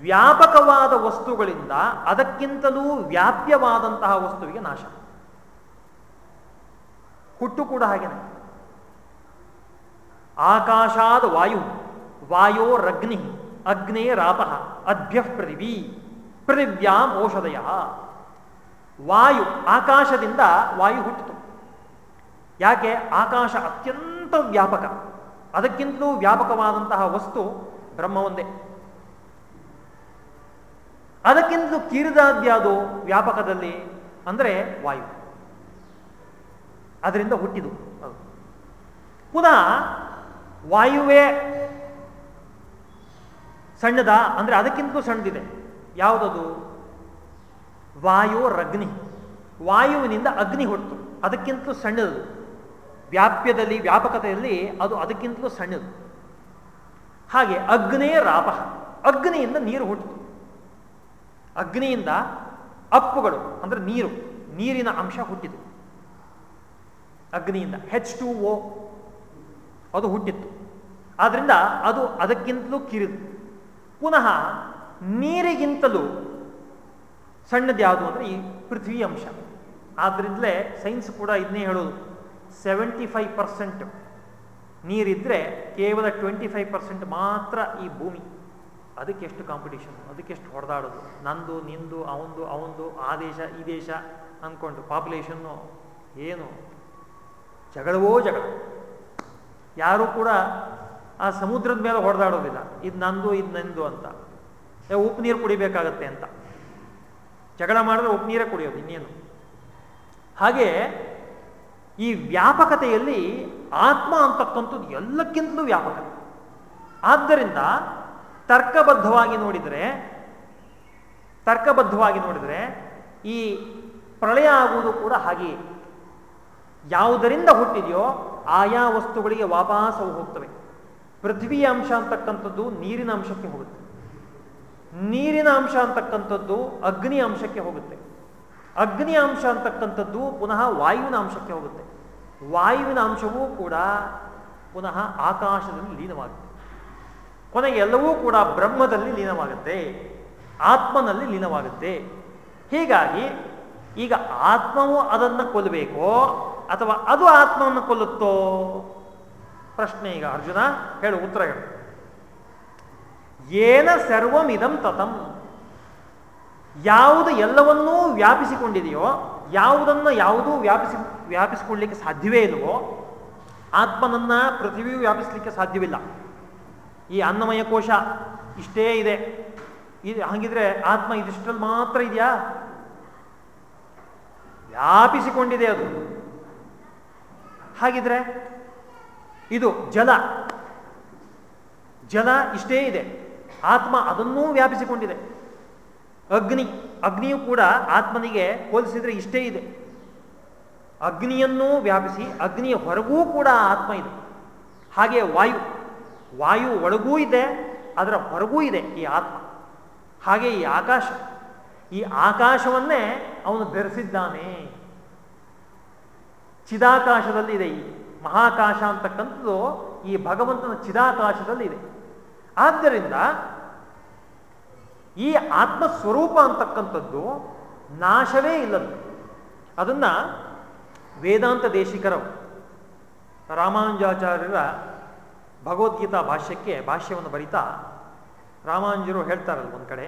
ವ್ಯಾಪಕವಾದ ವಸ್ತುಗಳಿಂದ ಅದಕ್ಕಿಂತಲೂ ವ್ಯಾಪ್ಯವಾದಂತಹ ವಸ್ತುವಿಗೆ ನಾಶ. ಹುಟ್ಟು ಕೂಡ ಹಾಗೇನೆ. ಆಕಾಶಾದ ವಾಯು ವಾಯೋರಗ್ನಿ ಅಗ್ನೇ ರಾಪ ಅಭ್ಯ ಪೃಥಿವಿ. ಪೃಥಿವ್ಯಾಂ ಔಷಧಯ ವಾಯು ಆಕಾಶದಿಂದ ವಾಯು ಹುಟ್ಟಿತು ಯಾಕೆ ಆಕಾಶ ಅತ್ಯಂತ ವ್ಯಾಪಕ ಅದಕ್ಕಿಂತಲೂ ವ್ಯಾಪಕವಾದಂತಹ ವಸ್ತು ಬ್ರಹ್ಮ ಒಂದೇ ಅದಕ್ಕಿಂತಲೂ ಕಿರಿದಾದ್ಯಾದು ವ್ಯಾಪಕದಲ್ಲಿ ಅಂದರೆ ವಾಯು ಅದರಿಂದ ಹುಟ್ಟಿದು ಪುನಃ ವಾಯುವೇ ಸಣ್ಣದ ಅಂದರೆ ಅದಕ್ಕಿಂತಲೂ ಸಣ್ಣದಿದೆ ಯಾವುದದು? ವಾಯು ರಗ್ನಿ ವಾಯುವಿನಿಂದ ಅಗ್ನಿ ಹುಟ್ಟು. ಅದಕ್ಕಿಂತಲೂ ಸಣ್ಣದು. ವ್ಯಾಪ್ಯದಲ್ಲಿ, ವ್ಯಾಪಕತೆಯಲ್ಲಿ ಅದು ಅದಕ್ಕಿಂತಲೂ ಸಣ್ಣದು. ಹಾಗೆ ಅಗ್ನೇ ರಾಪ. ಅಗ್ನಿಯಿಂದ ನೀರು ಹುಟ್ಟಿತು ಅಗ್ನಿಯಿಂದ ಅಪ್ಪುಗಳು, ಅಂದರೆ ನೀರು, ನೀರಿನ ಅಂಶ ಹುಟ್ಟಿತು. ಅಗ್ನಿಯಿಂದ ಹೆಚ್ ಟು ಓ ಅದು ಹುಟ್ಟಿತ್ತು. ಆದ್ರಿಂದ ಅದು ಅದಕ್ಕಿಂತಲೂ ಕಿರಿದು. ಪುನಃ ನೀರಿಗಿಂತಲೂ ಸಣ್ಣದು ಯಾವುದು ಅಂದರೆ ಈ ಪೃಥ್ವಿ ಅಂಶ. ಆದ್ರಿಂದಲೇ ಸೈನ್ಸ್ ಕೂಡ ಇದನ್ನೇ ಹೇಳೋದು. ಸೆವೆಂಟಿ ಫೈವ್ ಪರ್ಸೆಂಟ್ ನೀರಿದ್ರೆ ಕೇವಲ ಟ್ವೆಂಟಿ ಫೈವ್ ಪರ್ಸೆಂಟ್ ಮಾತ್ರ ಈ ಭೂಮಿ. ಅದಕ್ಕೆ ಎಷ್ಟು ಕಾಂಪಿಟೇಷನ್ ಅದಕ್ಕೆ ಎಷ್ಟು ಹೊಡೆದಾಡೋದು? ನಂದು, ನಿಂದು, ಅವಂದು ಅವಂದು, ಆ ದೇಶ, ಈ ದೇಶ ಅಂದ್ಕೊಂಡು ಪಾಪ್ಯುಲೇಷನ್ನು ಏನು? ಜಗಳವೋ ಜಗಳ. ಯಾರೂ ಕೂಡ ಆ ಸಮುದ್ರದ ಮೇಲೆ ಹೊಡೆದಾಡೋದಿಲ್ಲ. ಇದು ನಂದು ಇದು ನಂದು ಅಂತ. ಉಪ್ಪು ನೀರು ಕುಡಿಬೇಕಾಗತ್ತೆ ಅಂತ. ಜಗಳ ಮಾಡಿದ್ರೆ ಉಪ್ಪು ನೀರೇ ಕುಡಿಯೋದು ಇನ್ನೇನು. ಹಾಗೆ ಈ ವ್ಯಾಪಕತೆಯಲ್ಲಿ ಆತ್ಮ ಅಂತಕ್ಕಂಥದ್ದು ಎಲ್ಲಕ್ಕಿಂತಲೂ ವ್ಯಾಪಕ. ಆದ್ದರಿಂದ ತರ್ಕಬದ್ಧವಾಗಿ ನೋಡಿದರೆ ತರ್ಕಬದ್ಧವಾಗಿ ನೋಡಿದರೆ ಈ ಪ್ರಳಯ ಆಗುವುದು ಕೂಡ ಹಾಗೆಯೇ. ಯಾವುದರಿಂದ ಹುಟ್ಟಿದೆಯೋ ಆಯಾ ವಸ್ತುಗಳಿಗೆ ವಾಪಾಸವು ಹೋಗ್ತವೆ. ಪೃಥ್ವಿಯ ಅಂಶ ಅಂತಕ್ಕಂಥದ್ದು ನೀರಿನ ಅಂಶಕ್ಕೆ ಹೋಗುತ್ತೆ. ನೀರಿನ ಅಂಶ ಅಂತಕ್ಕಂಥದ್ದು ಅಗ್ನಿ ಅಂಶಕ್ಕೆ ಹೋಗುತ್ತೆ. ಅಗ್ನಿ ಅಂಶ ಅಂತಕ್ಕಂಥದ್ದು ಪುನಃ ವಾಯುವಿನ ಅಂಶಕ್ಕೆ ಹೋಗುತ್ತೆ. ವಾಯುವಿನ ಅಂಶವೂ ಕೂಡ ಪುನಃ ಆಕಾಶದಲ್ಲಿ ಲೀನವಾಗುತ್ತೆ. ಕೊನೆಗೆ ಎಲ್ಲವೂ ಕೂಡ ಬ್ರಹ್ಮದಲ್ಲಿ ಲೀನವಾಗುತ್ತೆ, ಆತ್ಮನಲ್ಲಿ ಲೀನವಾಗುತ್ತೆ. ಹೀಗಾಗಿ ಈಗ ಆತ್ಮವು ಅದನ್ನು ಕೊಲ್ಲಬೇಕೋ ಅಥವಾ ಅದು ಆತ್ಮವನ್ನು ಕೊಲ್ಲುತ್ತೋ? ಪ್ರಶ್ನೆ ಈಗ ಅರ್ಜುನ, ಹೇಳು ಉತ್ತರ ಹೇಳು ಏನ ಸರ್ವಮಿದಂ ತತಂ. ಯಾವುದು ಎಲ್ಲವನ್ನೂ ವ್ಯಾಪಿಸಿಕೊಂಡಿದೆಯೋ, ಯಾವುದನ್ನು ಯಾವುದೂ ವ್ಯಾಪಿಸಿ ವ್ಯಾಪಿಸಿಕೊಳ್ಳಲಿಕ್ಕೆ ಸಾಧ್ಯವೇ ಇಲ್ಲವೋ, ಆತ್ಮನನ್ನ ಪೃಥ್ವಿಯು ವ್ಯಾಪಿಸಲಿಕ್ಕೆ ಸಾಧ್ಯವಿಲ್ಲ. ಈ ಅನ್ನಮಯ ಕೋಶ ಇಷ್ಟೇ ಇದೆ. ಇದು ಹಾಗಿದ್ರೆ ಆತ್ಮ ಇದಿಷ್ಟರಲ್ಲಿ ಮಾತ್ರ ಇದೆಯಾ? ವ್ಯಾಪಿಸಿಕೊಂಡಿದೆ ಅದು. ಹಾಗಿದ್ರೆ ಇದು ಜಲ. ಜಲ ಇಷ್ಟೇ ಇದೆ. ಆತ್ಮ ಅದನ್ನೂ ವ್ಯಾಪಿಸಿಕೊಂಡಿದೆ. ಅಗ್ನಿ, ಅಗ್ನಿಯು ಕೂಡ ಆತ್ಮನಿಗೆ ಹೋಲಿಸಿದ್ರೆ ಇಷ್ಟೇ ಇದೆ. ಅಗ್ನಿಯನ್ನೂ ವ್ಯಾಪಿಸಿ ಅಗ್ನಿಯ ಹೊರಗೂ ಕೂಡ ಆತ್ಮ ಇದೆ. ಹಾಗೆ ವಾಯು ವಾಯು ಒಳಗೂ ಇದೆ, ಅದರ ಹೊರಗೂ ಇದೆ ಈ ಆತ್ಮ. ಹಾಗೆ ಈ ಆಕಾಶ, ಈ ಆಕಾಶವನ್ನೇ ಅವನು ಧರಿಸಿದ್ದಾನೆ ಚಿದಾಕಾಶದಲ್ಲಿ ಇದೆ ಈ ಮಹಾಕಾಶ ಅಂತಕ್ಕಂಥದ್ದು ಈ ಭಗವಂತನ ಚಿದಾಕಾಶದಲ್ಲಿ ಇದೆ ಆದ್ದರಿಂದ ಈ ಆತ್ಮಸ್ವರೂಪ ಅಂತಕ್ಕಂಥದ್ದು ನಾಶವೇ ಇಲ್ಲದು ಅದನ್ನ ವೇದಾಂತ ದೇಶಿಕರ ರಾಮಾನುಜಾಚಾರ್ಯರ ಭಗವದ್ಗೀತಾ ಭಾಷ್ಯಕ್ಕೆ ಭಾಷ್ಯವನ್ನು ಬರಿತಾ ರಾಮಾನುಜರು ಹೇಳ್ತಾರಲ್ಲ ಒಂದು ಕಡೆ,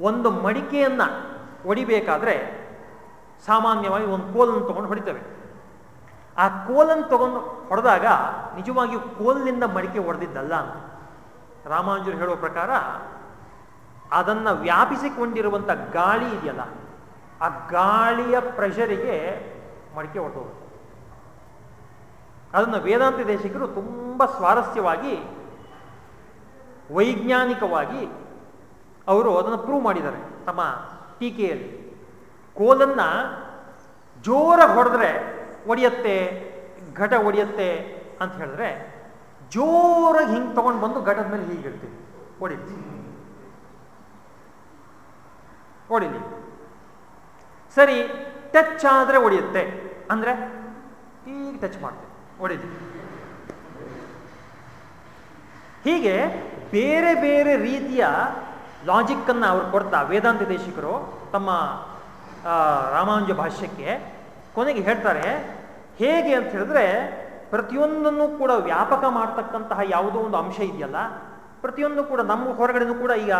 ಒಂದು ಮಡಿಕೆಯನ್ನು ಹೊಡಿಬೇಕಾದ್ರೆ ಸಾಮಾನ್ಯವಾಗಿ ಒಂದು ಕೋಲನ್ನು ತಗೊಂಡು ಹೊಡಿತೇವೆ. ಆ ಕೋಲನ್ನು ತಗೊಂಡು ಹೊಡೆದಾಗ ನಿಜವಾಗಿಯೂ ಕೋಲಿನಿಂದ ಮಡಿಕೆ ಹೊಡೆದಿದ್ದಲ್ಲ ಅಂತ. ರಾಮಾನುಜರು ಹೇಳುವ ಪ್ರಕಾರ ಅದನ್ನು ವ್ಯಾಪಿಸಿಕೊಂಡಿರುವಂಥ ಗಾಳಿ ಇದೆಯಲ್ಲ, ಆ ಗಾಳಿಯ ಪ್ರೆಷರಿಗೆ ಮಡಿಕೆ ಹೊಡೆದೋಗುತ್ತೆ. ಅದನ್ನು ವೇದಾಂತ ದೇಶಿಕರು ತುಂಬ ಸ್ವಾರಸ್ಯವಾಗಿ, ವೈಜ್ಞಾನಿಕವಾಗಿ ಅವರು ಅದನ್ನು ಪ್ರೂವ್ ಮಾಡಿದ್ದಾರೆ ತಮ್ಮ ಟೀಕೆಯಲ್ಲಿ. ಕೋಲನ್ನು ಜೋರಾಗಿ ಹೊಡೆದ್ರೆ ಒಡೆಯತ್ತೆ, ಘಟ ಒಡೆಯತ್ತೆ ಅಂತ ಹೇಳಿದ್ರೆ ಜೋರಾಗಿ ಹಿಂಗೆ ತಗೊಂಡು ಬಂದು ಘಟದ ಮೇಲೆ ಹೀಗೆ ಇಡ್ತೀವಿ ಹೊಡಿತೀವಿ ಒಡಿಲಿ. ಸರಿ, ಟಚ್ ಆದರೆ ಒಡೆಯುತ್ತೆ. ಅಂದರೆ ಈಗ ಟಚ್ ಮಾಡ್ತೀವಿ ಒಡಿಲಿ. ಹೀಗೆ ಬೇರೆ ಬೇರೆ ರೀತಿಯ ಲಾಜಿಕ್ಕನ್ನು ಅವ್ರು ಕೊಡ್ತಾ ವೇದಾಂತ ದೇಶಿಕರು ತಮ್ಮ ರಾಮಾನುಜ ಭಾಷ್ಯಕ್ಕೆ ಕೊನೆಗೆ ಹೇಳ್ತಾರೆ, ಹೇಗೆ ಅಂತ ಹೇಳಿದ್ರೆ, ಪ್ರತಿಯೊಂದನ್ನು ಕೂಡ ವ್ಯಾಪಕ ಮಾಡ್ತಕ್ಕಂತಹ ಯಾವುದೋ ಒಂದು ಅಂಶ ಇದೆಯಲ್ಲ, ಪ್ರತಿಯೊಂದು ಕೂಡ ನಮ್ಮ ಹೊರಗಡೆನೂ ಕೂಡ ಈಗ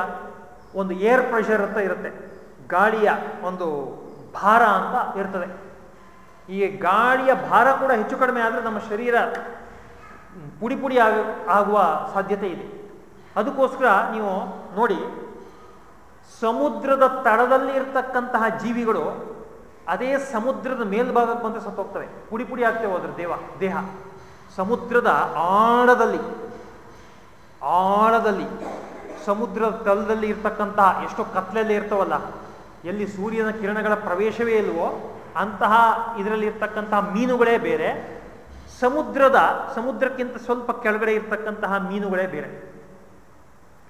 ಒಂದು ಏರ್ ಪ್ರೆಷರ್ ಅಂತ ಇರುತ್ತೆ. ಗಾಳಿಯ ಒಂದು ಭಾರ ಅಂತ ಇರ್ತದೆ. ಈ ಗಾಳಿಯ ಭಾರ ಕೂಡ ಹೆಚ್ಚು ಕಡಿಮೆ ಆದರೆ ನಮ್ಮ ಶರೀರ ಪುಡಿ ಪುಡಿ ಆಗ, ಆಗುವ ಸಾಧ್ಯತೆ ಇದೆ. ಅದಕ್ಕೋಸ್ಕರ ನೀವು ನೋಡಿ, ಸಮುದ್ರದ ತಳದಲ್ಲಿ ಇರತಕ್ಕಂತಹ ಜೀವಿಗಳು ಅದೇ ಸಮುದ್ರದ ಮೇಲ್ಭಾಗಕ್ಕೆ ಬಂದರೆ ಸತ್ತೋಗ್ತವೆ ಪುಡಿ ಪುಡಿ ಆಗ್ತೇವೆ ಅದ್ರ ದೇವ, ದೇಹ. ಸಮುದ್ರದ ಆಳದಲ್ಲಿ ಆಳದಲ್ಲಿ, ಸಮುದ್ರದ ತಲದಲ್ಲಿ ಇರ್ತಕ್ಕಂತಹ ಎಷ್ಟೋ ಕತ್ಲೆಯಲ್ಲಿ ಇರ್ತವಲ್ಲ, ಎಲ್ಲಿ ಸೂರ್ಯನ ಕಿರಣಗಳ ಪ್ರವೇಶವೇ ಇಲ್ವೋ, ಅಂತಹ ಇದರಲ್ಲಿ ಇರ್ತಕ್ಕಂತಹ ಮೀನುಗಳೇ ಬೇರೆ. ಸಮುದ್ರದ, ಸಮುದ್ರಕ್ಕಿಂತ ಸ್ವಲ್ಪ ಕೆಳಗಡೆ ಇರ್ತಕ್ಕಂತಹ ಮೀನುಗಳೇ ಬೇರೆ.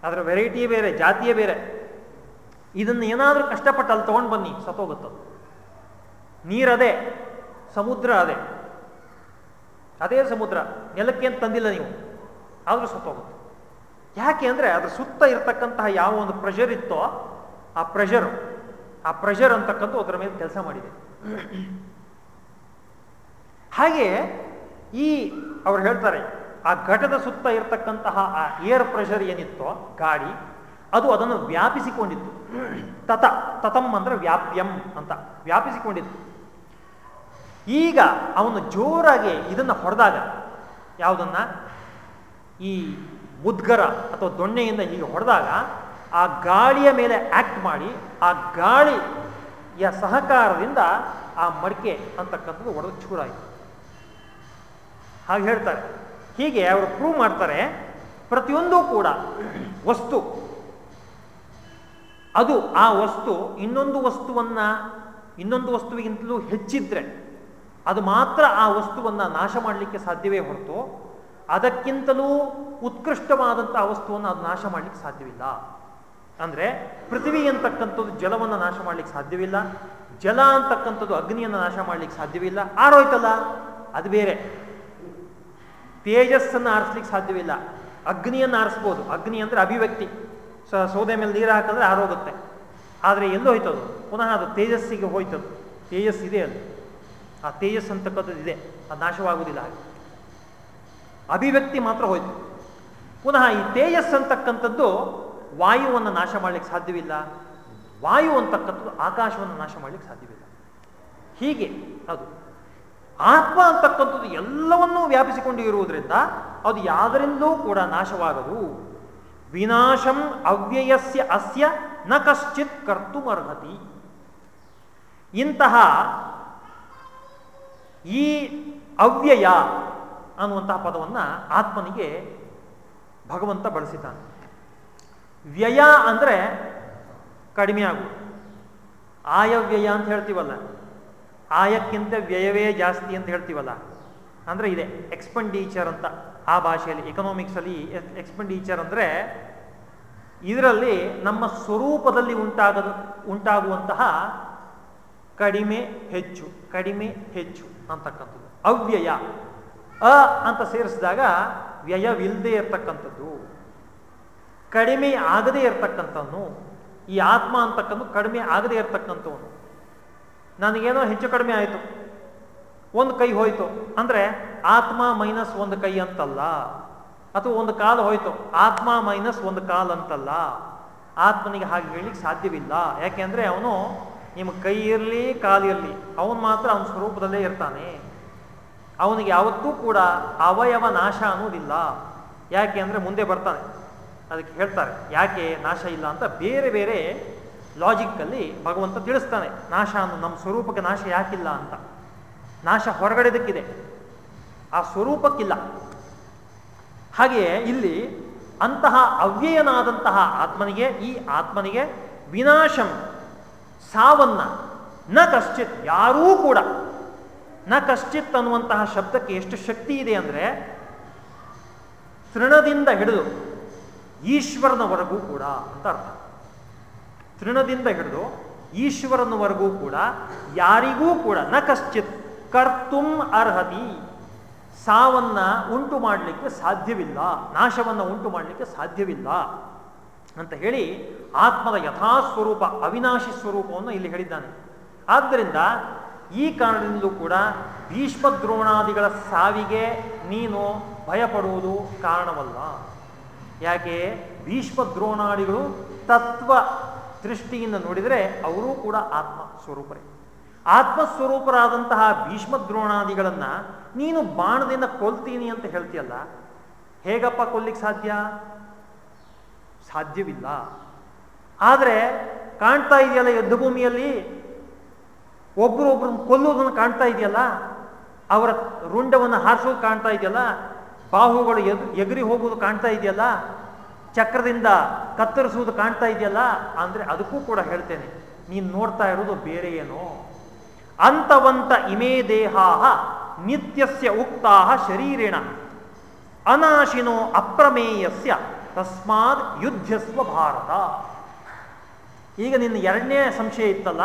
ಅದರ ವೆರೈಟಿಯೇ ಬೇರೆ, ಜಾತಿಯೇ ಬೇರೆ. ಇದನ್ನು ಏನಾದರೂ ಕಷ್ಟಪಟ್ಟು ಅಲ್ಲಿ ತೊಗೊಂಡು ಬನ್ನಿ, ಸತ್ತೋಗುತ್ತದು. ನೀರದೇ, ಸಮುದ್ರ ಅದೇ. ಅದೇ ಸಮುದ್ರ ನೆಲಕ್ಕೆ ಅಂತ ತಂದಿಲ್ಲ ನೀವು. ಆದರೂ ಸತ್ತೋಗುತ್ತೆ ಯಾಕೆ ಅಂದರೆ ಅದ್ರ ಸುತ್ತ ಇರತಕ್ಕಂತಹ ಯಾವ ಒಂದು ಪ್ರೆಷರ್ ಇತ್ತೋ ಆ ಪ್ರೆಷರ್ ಆ ಪ್ರೆಷರ್ ಅಂತಕ್ಕಂಥ ಅದರ ಮೇಲೆ ಕೆಲಸ ಮಾಡಿದೆ. ಹಾಗೆ ಈ ಅವ್ರು ಹೇಳ್ತಾರೆ, ಆ ಘಟದ ಸುತ್ತ ಇರತಕ್ಕಂತಹ ಆ ಏರ್ ಪ್ರೆಷರ್ ಏನಿತ್ತೋ ಗಾಡಿ ಅದು ಅದನ್ನು ವ್ಯಾಪಿಸಿಕೊಂಡಿತ್ತು. ತತ, ತತಂ ಅಂದ್ರೆ ವ್ಯಾಪ್ಯಂ ಅಂತ ವ್ಯಾಪಿಸಿಕೊಂಡಿತ್ತು. ಈಗ ಅವನು ಜೋರಾಗಿ ಇದನ್ನು ಹೊಡೆದಾಗ ಯಾವುದನ್ನ? ಈ ಮುದ್ಗರ ಅಥವಾ ದೊಣ್ಣೆಯಿಂದ ಹೀಗೆ ಹೊಡೆದಾಗ ಆ ಗಾಳಿಯ ಮೇಲೆ ಆಕ್ಟ್ ಮಾಡಿ ಆ ಗಾಳಿಯ ಸಹಕಾರದಿಂದ ಆ ಮಡಿಕೆ ಅಂತಕ್ಕಂಥದ್ದು ಒಡೆದು ಚೂರಾಯಿತು. ಹಾಗೆ ಹೇಳ್ತಾರೆ. ಹೀಗೆ ಅವರು ಪ್ರೂವ್ ಮಾಡ್ತಾರೆ ಪ್ರತಿಯೊಂದು ಕೂಡ ವಸ್ತು. ಅದು ಆ ವಸ್ತು ಇನ್ನೊಂದು ವಸ್ತುವನ್ನ ಇನ್ನೊಂದು ವಸ್ತುವಿಗಿಂತಲೂ ಹೆಚ್ಚಿದ್ರೆ ಅದು ಮಾತ್ರ ಆ ವಸ್ತುವನ್ನು ನಾಶ ಮಾಡಲಿಕ್ಕೆ ಸಾಧ್ಯವೇ ಹೊರತು ಅದಕ್ಕಿಂತಲೂ ಉತ್ಕೃಷ್ಟವಾದಂತಹ ವಸ್ತುವನ್ನು ಅದು ನಾಶ ಮಾಡಲಿಕ್ಕೆ ಸಾಧ್ಯವಿಲ್ಲ. ಅಂದರೆ ಪೃಥ್ವಿ ಅಂತಕ್ಕಂಥದ್ದು ಜಲವನ್ನು ನಾಶ ಮಾಡಲಿಕ್ಕೆ ಸಾಧ್ಯವಿಲ್ಲ. ಜಲ ಅಂತಕ್ಕಂಥದ್ದು ಅಗ್ನಿಯನ್ನು ನಾಶ ಮಾಡಲಿಕ್ಕೆ ಸಾಧ್ಯವಿಲ್ಲ. ಆರೋಯ್ತಲ್ಲ? ಅದು ಬೇರೆ. ತೇಜಸ್ಸನ್ನು ಆರಿಸ್ಲಿಕ್ಕೆ ಸಾಧ್ಯವಿಲ್ಲ. ಅಗ್ನಿಯನ್ನು ಆರಿಸ್ಬೋದು. ಅಗ್ನಿ ಅಂದರೆ ಅಭಿವ್ಯಕ್ತಿ. ಸೌದೆ ಮೇಲೆ ನೀರು ಹಾಕಿದ್ರೆ ಆರೋಗುತ್ತೆ. ಆದರೆ ಎಲ್ಲೋ ಹೋಯ್ತದು? ಪುನಃ ಅದು ತೇಜಸ್ಸಿಗೆ ಹೋಯ್ತದು. ತೇಜಸ್ ಇದೆ ಅದು. ಆ ತೇಜಸ್ ಅಂತಕ್ಕಂಥದ್ದು ಇದೆ, ಅದು ನಾಶವಾಗುವುದಿಲ್ಲ ಹಾಗೆ. ಅಭಿವ್ಯಕ್ತಿ ಮಾತ್ರ ಹೋಯ್ತು. ಪುನಃ ಈ ತೇಜಸ್ ಅಂತಕ್ಕಂಥದ್ದು ವಾಯುವನ್ನು ನಾಶ ಮಾಡಲಿಕ್ಕೆ ಸಾಧ್ಯವಿಲ್ಲ. ವಾಯು ಅಂತಕ್ಕಂಥದ್ದು ಆಕಾಶವನ್ನು ನಾಶ ಮಾಡಲಿಕ್ಕೆ ಸಾಧ್ಯವಿಲ್ಲ. ಹೀಗೆ ಅದು. ಆತ್ಮ ಅಂತಕ್ಕಂಥದ್ದು ಎಲ್ಲವನ್ನೂ ವ್ಯಾಪಿಸಿಕೊಂಡು ಇರುವುದರಿಂದ ಅದು ಯಾವುದರಿಂದಲೂ ಕೂಡ ನಾಶವಾಗದು. ವಿನಾಶಂ ಅವ್ಯಯಸ್ಯ ಅಸ್ಯ ನ ಕಶ್ಚಿತ್ ಕರ್ತುಮರ್ಹತಿ. ಇಂತಹ ಈ ಅವ್ಯಯ ಅನ್ನುವಂತಹ ಪದವನ್ನು ಆತ್ಮನಿಗೆ ಭಗವಂತ ಬಳಸಿದ್ದಾನೆ. ವ್ಯಯ ಅಂದರೆ ಕಡಿಮೆ ಆಗುವುದು. ಆಯವ್ಯಯ ಅಂತ ಹೇಳ್ತೀವಲ್ಲ. ಆಯಕ್ಕಿಂತ ವ್ಯಯವೇ ಜಾಸ್ತಿ ಅಂತ ಹೇಳ್ತೀವಲ್ಲ. ಅಂದರೆ ಇದೆ ಎಕ್ಸ್ಪೆಂಡಿಚರ್ ಅಂತ ಆ ಭಾಷೆಯಲ್ಲಿ ಎಕನಾಮಿಕ್ಸಲ್ಲಿ ಎಕ್ಸ್ಪೆಂಡಿಚರ್ ಅಂದರೆ ಇದರಲ್ಲಿ ನಮ್ಮ ಸ್ವರೂಪದಲ್ಲಿ ಉಂಟಾಗದ ಉಂಟಾಗುವಂತಹ ಕಡಿಮೆ ಹೆಚ್ಚು ಕಡಿಮೆ ಹೆಚ್ಚು. ಅಂತಕ್ಕಂಥದ್ದು. ಅವ್ಯಯ. ಅ ಅಂತ ಸೇರಿಸಿದಾಗ ವ್ಯಯವಿಲ್ಲದೆ ಇರತಕ್ಕಂಥದ್ದು. ಕಡಿಮೆ ಆಗದೇ ಇರತಕ್ಕಂಥವನು, ಈ ಆತ್ಮ ಅಂತಕ್ಕಂಥ ಕಡಿಮೆ ಆಗದೇ ಇರತಕ್ಕಂಥವನು. ನನಗೇನೋ ಹೆಚ್ಚು ಕಡಿಮೆ ಆಯಿತು. ಒಂದು ಕೈ ಹೋಯ್ತು. ಅಂದರೆ ಆತ್ಮ ಮೈನಸ್ ಒಂದು ಕೈ ಅಂತಲ್ಲ. ಅಥವಾ ಒಂದು ಕಾಲು ಹೋಯ್ತು. ಆತ್ಮ ಮೈನಸ್ ಒಂದು ಕಾಲು ಅಂತಲ್ಲ. ಆತ್ಮನಿಗೆ ಹಾಗೆ ಹೇಳಲಿಕ್ಕೆ ಸಾಧ್ಯವಿಲ್ಲ. ಯಾಕೆಂದರೆ ಅವನು ನಿಮ್ಮ ಕೈ ಇರಲಿ ಕಾಲಿರಲಿ ಅವನು ಮಾತ್ರ ಅವನ ಸ್ವರೂಪದಲ್ಲೇ ಇರ್ತಾನೆ. ಅವನಿಗೆ ಯಾವತ್ತೂ ಕೂಡ ಅವಯವ ನಾಶ ಅನ್ನೋದಿಲ್ಲ. ಯಾಕೆ ಅಂದರೆ ಮುಂದೆ ಬರ್ತಾನೆ. ಅದಕ್ಕೆ ಹೇಳ್ತಾರೆ, ಯಾಕೆ ನಾಶ ಇಲ್ಲ ಅಂತ ಬೇರೆ ಬೇರೆ ಲಾಜಿಕ್ಕಲ್ಲಿ ಭಗವಂತ ತಿಳಿಸ್ತಾನೆ. ನಾಶ ಅನ್ನು, ನಮ್ಮ ಸ್ವರೂಪಕ್ಕೆ ನಾಶ ಯಾಕಿಲ್ಲ ಅಂತ. ನಾಶ ಹೊರಗಡೆದಕ್ಕಿದೆ. ಆ ಸ್ವರೂಪಕ್ಕಿಲ್ಲ. ಹಾಗೆಯೇ ಇಲ್ಲಿ ಅಂತಹ ಅವ್ಯಯನಾದಂತಹ ಆತ್ಮನಿಗೆ, ಈ ಆತ್ಮನಿಗೆ ವಿನಾಶಂ ಸಾವನ್ನ. ನ ಕಶ್ಚಿತ್ ಯಾರೂ ಕೂಡ. ನ ಕಶ್ಚಿತ್ ಅನ್ನುವಂತಹ ಶಬ್ದಕ್ಕೆ ಎಷ್ಟು ಶಕ್ತಿ ಇದೆ ಅಂದರೆ ತೃಣದಿಂದ ಹಿಡಿದು ಈಶ್ವರನವರೆಗೂ ಕೂಡ ಅಂತ ಅರ್ಥ. ತೃಣದಿಂದ ಹಿಡಿದು ಈಶ್ವರನವರೆಗೂ ಕೂಡ ಯಾರಿಗೂ ಕೂಡ, ನ ಕಶ್ಚಿತ್ ಕರ್ತುಂ ಅರ್ಹತಿ. ಸಾವನ್ನ ಉಂಟು ಮಾಡಲಿಕ್ಕೆ ಸಾಧ್ಯವಿಲ್ಲ. ನಾಶವನ್ನು ಉಂಟು ಮಾಡಲಿಕ್ಕೆ ಸಾಧ್ಯವಿಲ್ಲ. ಅಂತ ಹೇಳಿ ಆತ್ಮದ ಯಥಾಸ್ವರೂಪ, ಅವಿನಾಶಿ ಸ್ವರೂಪವನ್ನು ಇಲ್ಲಿ ಹೇಳಿದ್ದಾನೆ. ಆದ್ದರಿಂದ ಈ ಕಾರಣದಿಂದಲೂ ಕೂಡ ಭೀಷ್ಮ ದ್ರೋಣಾದಿಗಳ ಸಾವಿಗೆ ನೀನು ಭಯಪಡುವುದು ಕಾರಣವಲ್ಲ. ಯಾಕೆ? ಭೀಷ್ಮ ದ್ರೋಣಾದಿಗಳು ತತ್ವ ದೃಷ್ಟಿಯಿಂದ ನೋಡಿದರೆ ಅವರೂ ಕೂಡ ಆತ್ಮ ಸ್ವರೂಪರೇ ಆತ್ಮಸ್ವರೂಪರಾದಂತಹ ಭೀಷ್ಮ ದ್ರೋಣಾದಿಗಳನ್ನು ನೀನು ಬಾಣದಿಂದ ಕೊಲ್ತೀನಿ ಅಂತ ಹೇಳ್ತೀಯಲ್ಲ, ಹೇಗಪ್ಪ ಕೊಲ್ಲಿಕ್ಕೆ ಸಾಧ್ಯ? ಸಾಧ್ಯವಿಲ್ಲ. ಆದರೆ ಕಾಣ್ತಾ ಇದೆಯಲ್ಲ ಯುದ್ಧ ಭೂಮಿಯಲ್ಲಿ ಒಬ್ರು ಒಬ್ರನ್ನ ಕೊಲ್ಲೋದನ್ನು ಕಾಣ್ತಾ ಇದೆಯಲ್ಲ? ಅವರ ರುಂಡವನ್ನು ಹಾರಿಸೋದು ಕಾಣ್ತಾ ಇದೆಯಲ್ಲ? ಬಾಹುಗಳು ಎದು, ಎಗರಿ ಹೋಗುವುದು ಕಾಣ್ತಾ ಇದೆಯಲ್ಲ? ಚಕ್ರದಿಂದ ಕತ್ತರಿಸುವುದು ಕಾಣ್ತಾ ಇದೆಯಲ್ಲ? ಅಂದರೆ ಅದಕ್ಕೂ ಕೂಡ ಹೇಳ್ತೇನೆ, ನೀನು ನೋಡ್ತಾ ಇರೋದು ಬೇರೆ ಏನೋ. ಅಂತವಂತ ಇಮೇ ದೇಹಾ ನಿತ್ಯಸ್ಯ ಉಕ್ತಾ ಶರೀರೇಣ. ಅನಾಶಿನೋ ಅಪ್ರಮೇಯಸ್ಯ. ತಸ್ಮಾತ್ ಯುದ್ಧಸ್ವ ಭಾರತ. ಈಗ ನಿನ್ನ ಎರಡನೇ ಸಂಶಯ ಇತ್ತಲ್ಲ?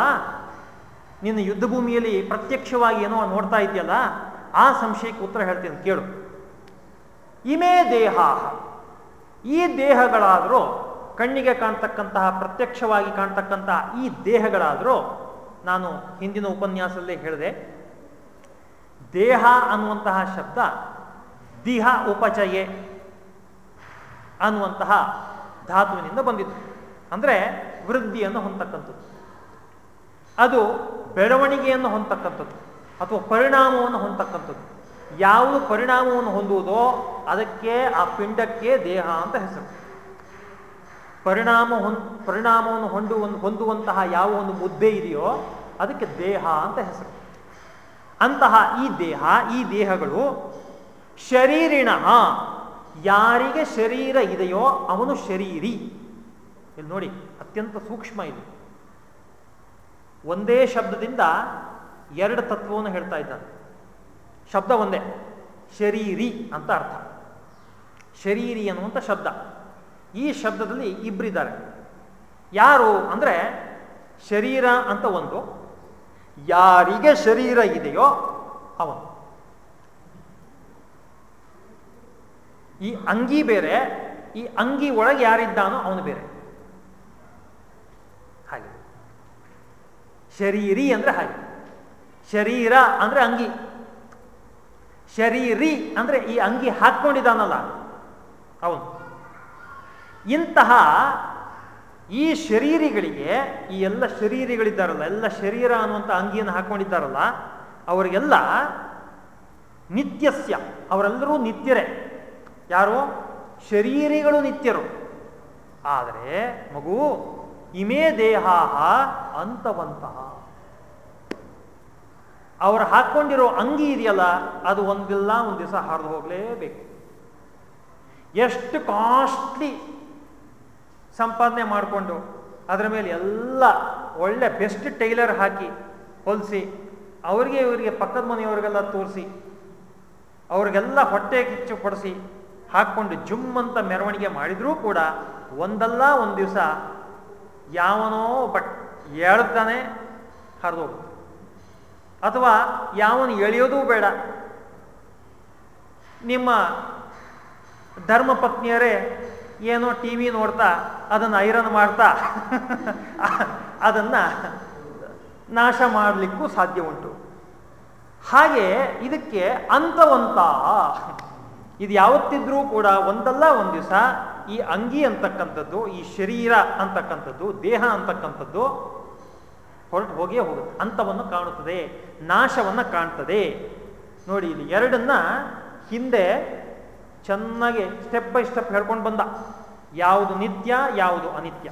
ನಿನ್ನ ಯುದ್ಧ ಭೂಮಿಯಲ್ಲಿ ಪ್ರತ್ಯಕ್ಷವಾಗಿ ಏನೋ ನೋಡ್ತಾ ಇದೆಯಲ್ಲ ಆ ಸಂಶಯಕ್ಕೆ ಉತ್ತರ ಹೇಳ್ತೀನಿ ಕೇಳು. ಇಮೇ ದೇಹ ಈ ದೇಹಗಳಾದರೂ, ಕಣ್ಣಿಗೆ ಕಾಣ್ತಕ್ಕಂತಹ, ಪ್ರತ್ಯಕ್ಷವಾಗಿ ಕಾಣ್ತಕ್ಕಂತಹ ಈ ದೇಹಗಳಾದರೂ, ನಾನು ಹಿಂದಿನ ಉಪನ್ಯಾಸದಲ್ಲೇ ಹೇಳಿದೆ, ದೇಹ ಅನ್ನುವಂತಹ ಶಬ್ದ, ದಿಹ ಉಪಚಯೆ ಅನ್ನುವಂತಹ ಧಾತುವಿನಿಂದ ಬಂದಿತ್ತು ಅಂದರೆ ವೃದ್ಧಿಯನ್ನು ಹೊಂದತಕ್ಕಂಥದ್ದು. ಅದು ಬೆಳವಣಿಗೆಯನ್ನು ಹೊಂದತಕ್ಕಂಥದ್ದು. ಅಥವಾ ಪರಿಣಾಮವನ್ನು ಹೊಂದತಕ್ಕಂಥದ್ದು. ಯಾವುದು ಪರಿಣಾಮವನ್ನು ಹೊಂದುವುದೋ ಅದಕ್ಕೆ ಆ ಪಿಂಡಕ್ಕೆ ದೇಹ ಅಂತ ಹೆಸರು. ಪರಿಣಾಮ ಹೊಂದ್ ಪರಿಣಾಮವನ್ನು ಹೊಂದು ಹೊಂದುವಂತಹ ಯಾವ ಒಂದು ಮುದ್ದೆ ಇದೆಯೋ ಅದಕ್ಕೆ ದೇಹ ಅಂತ ಹೆಸರು. ಅಂತಹ ಈ ದೇಹ, ಈ ದೇಹಗಳು ಶರೀರಿಣ ಯಾರಿಗೆ ಶರೀರ ಇದೆಯೋ ಅವನು ಶರೀರಿ. ಇಲ್ಲಿ ನೋಡಿ, ಅತ್ಯಂತ ಸೂಕ್ಷ್ಮ ಇದು. ಒಂದೇ ಶಬ್ದದಿಂದ ಎರಡು ತತ್ವವನ್ನು ಹೇಳ್ತಾ ಇದ್ದಾನೆ. ಶಬ್ದ ಒಂದೇ, ಶರೀರಿ ಅಂತ ಅರ್ಥ. ಶರೀರಿ ಅನ್ನುವಂಥ ಶಬ್ದ. ಈ ಶಬ್ದದಲ್ಲಿ ಇಬ್ಬರಿದ್ದಾರೆ ಯಾರು ಅಂದರೆ ಶರೀರ ಅಂತ ಒಂದು, ಯಾರಿಗೆ ಶರೀರ ಇದೆಯೋ ಅವನು. ಈ ಅಂಗಿ ಬೇರೆ, ಈ ಅಂಗಿ ಒಳಗೆ ಯಾರಿದ್ದಾನೋ ಅವನು ಬೇರೆ. ಹಾಗೆ. ಶರೀರಿ ಅಂದ್ರೆ ಹಾಗೆ. ಶರೀರ ಅಂದ್ರೆ ಅಂಗಿ. ಶರೀರಿ ಅಂದ್ರೆ ಈ ಅಂಗಿ ಹಾಕ್ಕೊಂಡಿದ್ದಾನಲ್ಲ. ಅವನು ಇಂತಹ ಈ ಶರೀರಿಗಳಿಗೆ, ಈ ಎಲ್ಲ ಶರೀರಿಗಳಿದ್ದಾರಲ್ಲ, ಎಲ್ಲ ಶರೀರ ಅನ್ನುವಂಥ ಅಂಗಿಯನ್ನು ಹಾಕ್ಕೊಂಡಿದ್ದಾರಲ್ಲ ಅವರಿಗೆಲ್ಲ ನಿತ್ಯಸ್ಯ, ಅವರೆಲ್ಲರೂ ನಿತ್ಯರೇ. ಯಾರು? ಶರೀರಿಗಳು ನಿತ್ಯರು. ಆದರೆ ಮಗು, ಇಮೇ ದೇಹ ಅಂತವಂತಹ. ಅವರು ಹಾಕೊಂಡಿರೋ ಅಂಗಿ ಇದೆಯಲ್ಲ, ಅದು ಒಂದಿಲ್ಲ, ಒಂದು ದಿವಸ ಹರಿದು ಹೋಗಲೇಬೇಕು. ಎಷ್ಟು ಕಾಸ್ಟ್ಲಿ ಸಂಪಾದನೆ ಮಾಡಿಕೊಂಡು ಅದರ ಮೇಲೆ ಎಲ್ಲ ಒಳ್ಳೆ ಬೆಸ್ಟ್ ಟೈಲರ್ ಹಾಕಿ ಹೊಲಿಸಿ, ಅವರಿಗೆ ಇವರಿಗೆ ಪಕ್ಕದ ಮನೆಯವರಿಗೆಲ್ಲ ತೋರಿಸಿ, ಅವ್ರಿಗೆಲ್ಲ ಹೊಟ್ಟೆ ಕಿಚ್ಚು ಪಡಿಸಿ ಹಾಕ್ಕೊಂಡು ಜುಮ್ ಅಂತ ಮೆರವಣಿಗೆ ಮಾಡಿದ್ರೂ ಕೂಡ ಒಂದಲ್ಲ ಒಂದು ದಿವಸ ಯಾವನೋ ಬಟ್ ಹೇಳ್ತಾನೆ ಹರಿದು ಅಥವಾ ಯಾವನು ಎಳೆಯೋದೂ ಬೇಡ. ನಿಮ್ಮ ಧರ್ಮ ಪತ್ನಿಯರೇ ಏನೋ ಟಿ ವಿ ನೋಡ್ತಾ ಅದನ್ನು ಐರನ್ ಮಾಡ್ತಾ ಅದನ್ನು ನಾಶ ಮಾಡಲಿಕ್ಕೂ ಸಾಧ್ಯ ಉಂಟು. ಹಾಗೆ ಇದಕ್ಕೆ ಅಂತವಂತ ಇದು ಯಾವತ್ತಿದ್ರೂ ಕೂಡ ಒಂದಲ್ಲ, ಒಂದು ದಿವಸ ಈ ಅಂಗಿ ಅಂತಕ್ಕಂಥದ್ದು, ಈ ಶರೀರ ಅಂತಕ್ಕಂಥದ್ದು, ದೇಹ ಅಂತಕ್ಕಂಥದ್ದು ಹೊರಟು ಹೋಗಿಯೇ ಹೋಗುತ್ತೆ. ಅಂತವನ್ನು ಕಾಣುತ್ತದೆ, ನಾಶವನ್ನು ಕಾಣ್ತದೆ. ನೋಡಿ, ಇಲ್ಲಿ ಎರಡನ್ನ ಹಿಂದೆ ಚೆನ್ನಾಗಿ ಸ್ಟೆಪ್ ಬೈ ಸ್ಟೆಪ್ ಹೇಳ್ಕೊಂಡು ಬಂದ. ಯಾವುದು ನಿತ್ಯ, ಯಾವುದು ಅನಿತ್ಯ.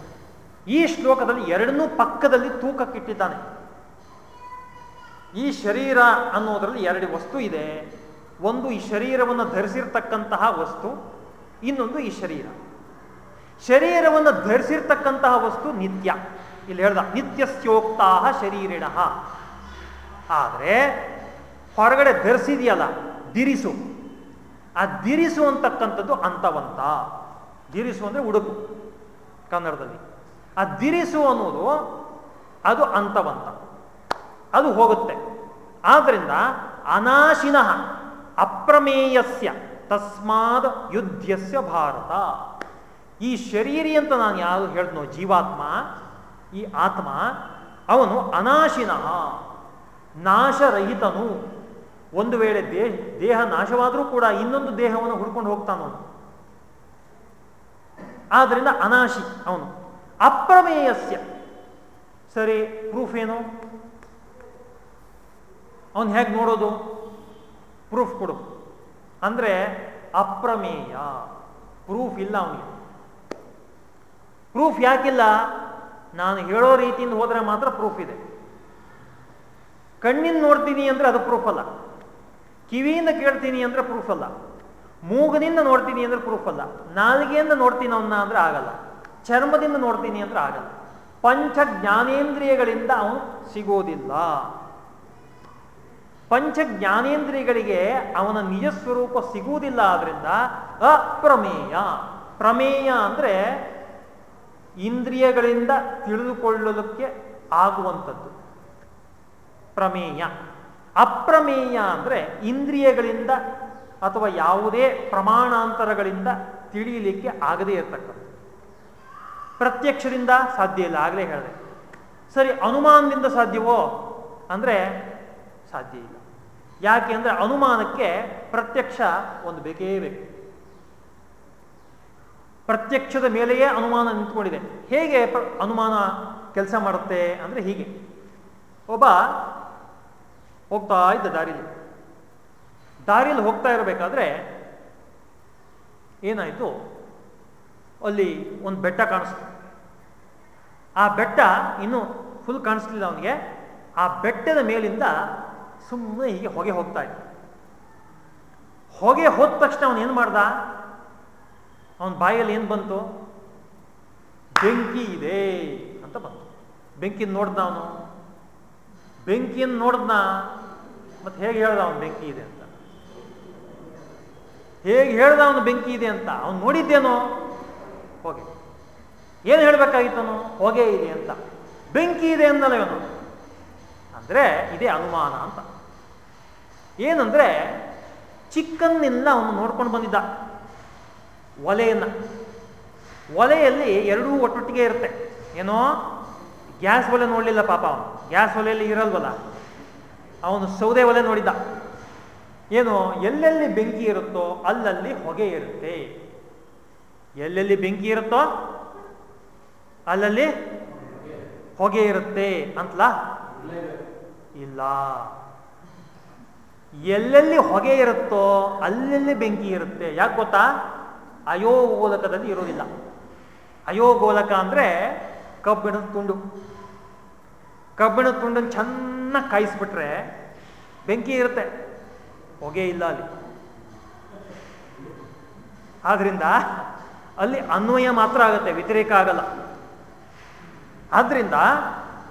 ಈ ಶ್ಲೋಕದಲ್ಲಿ ಎರಡನ್ನೂ ಪಕ್ಕದಲ್ಲಿ ತೂಕಕ್ಕಿಟ್ಟಿದ್ದಾನೆ. ಈ ಶರೀರ ಅನ್ನೋದರಲ್ಲಿ ಎರಡು ವಸ್ತು ಇದೆ. ಒಂದು ಈ ಶರೀರವನ್ನು ಧರಿಸಿರ್ತಕ್ಕಂತಹ ವಸ್ತು, ಇನ್ನೊಂದು ಈ ಶರೀರ. ಶರೀರವನ್ನು ಧರಿಸಿರ್ತಕ್ಕಂತಹ ವಸ್ತು ನಿತ್ಯ. ಇಲ್ಲಿ ಹೇಳ್ದ ನಿತ್ಯಸ್ಯೋಕ್ತಾ ಶರೀರಿಣ. ಆದರೆ, ಹೊರಗಡೆ ಧರಿಸಿದೆಯಲ್ಲ, ದಿರಿಸು. ಆ ದಿರಿಸು ಅಂತಕ್ಕಂಥದ್ದು ಅಂತವಂತ. ದಿರಿಸು ಅಂದರೆ ಉಡುಪು, ಕನ್ನಡದಲ್ಲಿ. ಆ ದಿರಿಸು ಅನ್ನೋದು ಅದು ಅಂತವಂತ. ಅದು ಹೋಗುತ್ತೆ. ಆದ್ದರಿಂದ ಅನಾಶಿನಃ. ಅಪ್ರಮೇಯಸ್ಯ, ತಸ್ಮಾದ ಯುದ್ಧಸ್ಯ ಭಾರತ. ಈ ಶರೀರಿ ಅಂತ ನಾನು ಯಾರು ಹೇಳಿದ್ನೋ, ಜೀವಾತ್ಮ, ಈ ಆತ್ಮ, ಅವನು ಅನಾಶಿನಃ, ನಾಶರಹಿತನು. ಒಂದು ವೇಳೆ ದೇಹ ದೇಹ ನಾಶವಾದರೂ ಕೂಡ ಇನ್ನೊಂದು ದೇಹವನ್ನು ಹುಡ್ಕೊಂಡು ಹೋಗ್ತಾನವನು ಆದ್ರಿಂದ ಅನಾಶಿ ಅವನು. ಅಪ್ರಮೇಯಸ್ಯ. ಸರಿ ಪ್ರೂಫ್ ಏನು? ಅವನು ಹೇಗೆ ನೋಡೋದು? ಪ್ರೂಫ್ ಕೊಡು. ಅಂದರೆ ಅಪ್ರಮೇಯ. ಪ್ರೂಫ್ ಇಲ್ಲ ಅವನಿಗೆ. ಪ್ರೂಫ್ ಯಾಕಿಲ್ಲ? ನಾನು ಹೇಳೋ ರೀತಿಯಿಂದ ಹೋದರೆ ಮಾತ್ರ ಪ್ರೂಫ್ ಇದೆ. ಕಣ್ಣಿಂದ ನೋಡ್ತೀನಿ ಅಂದ್ರೆ ಅದು ಪ್ರೂಫ್ ಅಲ್ಲ. ಕಿವಿಯಿಂದ ಕೇಳ್ತೀನಿ ಅಂದ್ರೆ ಪ್ರೂಫ್ ಅಲ್ಲ. ಮೂಗದಿಂದ ನೋಡ್ತೀನಿ ಅಂದ್ರೆ ಪ್ರೂಫ್ ಅಲ್ಲ. ನಾಲಿಗೆಯಿಂದ ನೋಡ್ತೀನಿ ಅವನ್ನ ಅಂದ್ರೆ ಆಗಲ್ಲ. ಚರ್ಮದಿಂದ ನೋಡ್ತೀನಿ ಅಂದ್ರೆ ಆಗಲ್ಲ. ಪಂಚ ಜ್ಞಾನೇಂದ್ರಿಯಗಳಿಂದ ಅವನು ಸಿಗೋದಿಲ್ಲ. ಪಂಚ ಜ್ಞಾನೇಂದ್ರಿಯಗಳಿಗೆ ಅವನ ನಿಜ ಸ್ವರೂಪ ಸಿಗುವುದಿಲ್ಲ ಆದ್ರಿಂದ ಅಪ್ರಮೇಯ. ಪ್ರಮೇಯ ಅಂದ್ರೆ ಇಂದ್ರಿಯಗಳಿಂದ ತಿಳಿದುಕೊಳ್ಳಲಿಕ್ಕೆ ಆಗುವಂಥದ್ದು. ಪ್ರಮೇಯ. ಅಪ್ರಮೇಯ ಅಂದ್ರೆ ಇಂದ್ರಿಯಗಳಿಂದ ಅಥವಾ ಯಾವುದೇ ಪ್ರಮಾಣಾಂತರಗಳಿಂದ ತಿಳಿಯಲಿಕ್ಕೆ ಆಗದೇ ಇರತಕ್ಕದ್ದು. ಪ್ರತ್ಯಕ್ಷದಿಂದ ಸಾಧ್ಯ ಇಲ್ಲ, ಆಗಲೇ ಹೇಳಿದೆ. ಸರಿ, ಅನುಮಾನದಿಂದ ಸಾಧ್ಯವೋ? ಅಂದರೆ ಸಾಧ್ಯ ಇಲ್ಲ. ಯಾಕೆ ಅಂದರೆ ಅನುಮಾನಕ್ಕೆ ಪ್ರತ್ಯಕ್ಷ ಒಂದು ಬೇಕೇ ಬೇಕು. ಪ್ರತ್ಯಕ್ಷದ ಮೇಲೆಯೇ ಅನುಮಾನ ನಿಂತ್ಕೊಂಡಿದೆ. ಹೇಗೆ ಅನುಮಾನ ಕೆಲಸ ಮಾಡುತ್ತೆ ಅಂದರೆ ಹೀಗೆ. ಒಬ್ಬ ಹೋಗ್ತಾ ಇದ್ದ ದಾರಿಲಿ. ದಾರಿಯಲ್ಲಿ ಹೋಗ್ತಾ ಇರಬೇಕಾದ್ರೆ ಏನಾಯಿತು? ಅಲ್ಲಿ ಒಂದು ಬೆಟ್ಟ ಕಾಣಿಸ್ತು. ಆ ಬೆಟ್ಟ ಇನ್ನು ಫುಲ್ ಕಾಣಿಸ್ಲಿಲ್ಲ ಅವನಿಗೆ. ಆ ಬೆಟ್ಟದ ಮೇಲಿಂದ ಸುಮ್ಮನೆ ಹೀಗೆ ಹೊಗೆ ಹೋಗ್ತಾ ಇದ್ದ. ಹೊಗೆ ಹೋದ ತಕ್ಷಣ ಅವನು ಏನು ಮಾಡ್ದ? ಅವನ ಬಾಯಲ್ಲಿ ಏನು ಬಂತು? ಬೆಂಕಿ ಇದೆ ಅಂತ ಬಂತು. ಬೆಂಕಿನ ನೋಡ್ದ ಅವನು? ಬೆಂಕಿಯನ್ನು ನೋಡ್ದ ಮತ್ತೆ ಹೇಗೆ ಹೇಳ್ದ ಅವನು ಬೆಂಕಿ ಇದೆ ಅಂತ? ಹೇಗೆ ಹೇಳ್ದ ಅವನು ಬೆಂಕಿ ಇದೆ ಅಂತ? ಅವನು ನೋಡಿದ್ದೇನೋ? ಹೊಗೆ. ಏನು ಹೇಳಬೇಕಾಗಿತ್ತನು ಹೊಗೆ ಇದೆ ಅಂತ. ಬೆಂಕಿ ಇದೆ ಅಂದಲ್ಲ ಇವನು ಅಂದರೆ ಇದೇ ಅನುಮಾನ ಅಂತ. ಏನಂದ್ರೆ ಚಿಕ್ಕನ್ನೆಲ್ಲ ಅವನು ನೋಡ್ಕೊಂಡು ಬಂದಿದ್ದ ಒಲೆಯನ್ನು. ಒಲೆಯಲ್ಲಿ ಎರಡೂ ಒಟ್ಟೊಟ್ಟಿಗೆ ಇರುತ್ತೆ. ಏನೋ ಗ್ಯಾಸ್ ಒಲೆ ನೋಡಲಿಲ್ಲ ಪಾಪ ಅವನು. ಗ್ಯಾಸ್ ಒಲೆಯಲ್ಲಿ ಇರಲ್ವಲ್ಲ? ಅವನು ಸೌದೆ ಒಲೆ ನೋಡಿದ್ದ. ಏನು, ಎಲ್ಲೆಲ್ಲಿ ಬೆಂಕಿ ಇರುತ್ತೋ ಅಲ್ಲಲ್ಲಿ ಹೊಗೆ ಇರುತ್ತೆ. ಎಲ್ಲೆಲ್ಲಿ ಬೆಂಕಿ ಇರುತ್ತೋ ಅಲ್ಲಲ್ಲಿ ಹೊಗೆ ಇರುತ್ತೆ ಅಂತಲ? ಇಲ್ಲ. ಎಲ್ಲೆಲ್ಲಿ ಹೊಗೆ ಇರುತ್ತೋ, ಅಲ್ಲೆಲ್ಲಿ ಬೆಂಕಿ ಇರುತ್ತೆ, ಯಾಕೆ ಗೊತ್ತಾ? ಅಯೋಗೋಲಕದಲ್ಲಿ ಇರೋದಿಲ್ಲ ಅಯೋಗೋಲಕ ಅಂದ್ರೆ ಕಬ್ಬಿಣದ ತುಂಡು. ಕಬ್ಬಿಣದ ತುಂಡನ್ನು ಚೆನ್ನಾಗಿ ಕಾಯಿಸ್ಬಿಟ್ರೆ ಬೆಂಕಿ ಇರುತ್ತೆ. ಹೊಗೆ ಇಲ್ಲ ಅಲ್ಲಿ. ಆದ್ರಿಂದ ಅಲ್ಲಿ ಅನ್ವಯ ಮಾತ್ರ ಆಗುತ್ತೆ, ವ್ಯತಿರೇಕ ಆಗಲ್ಲ. ಆದ್ರಿಂದ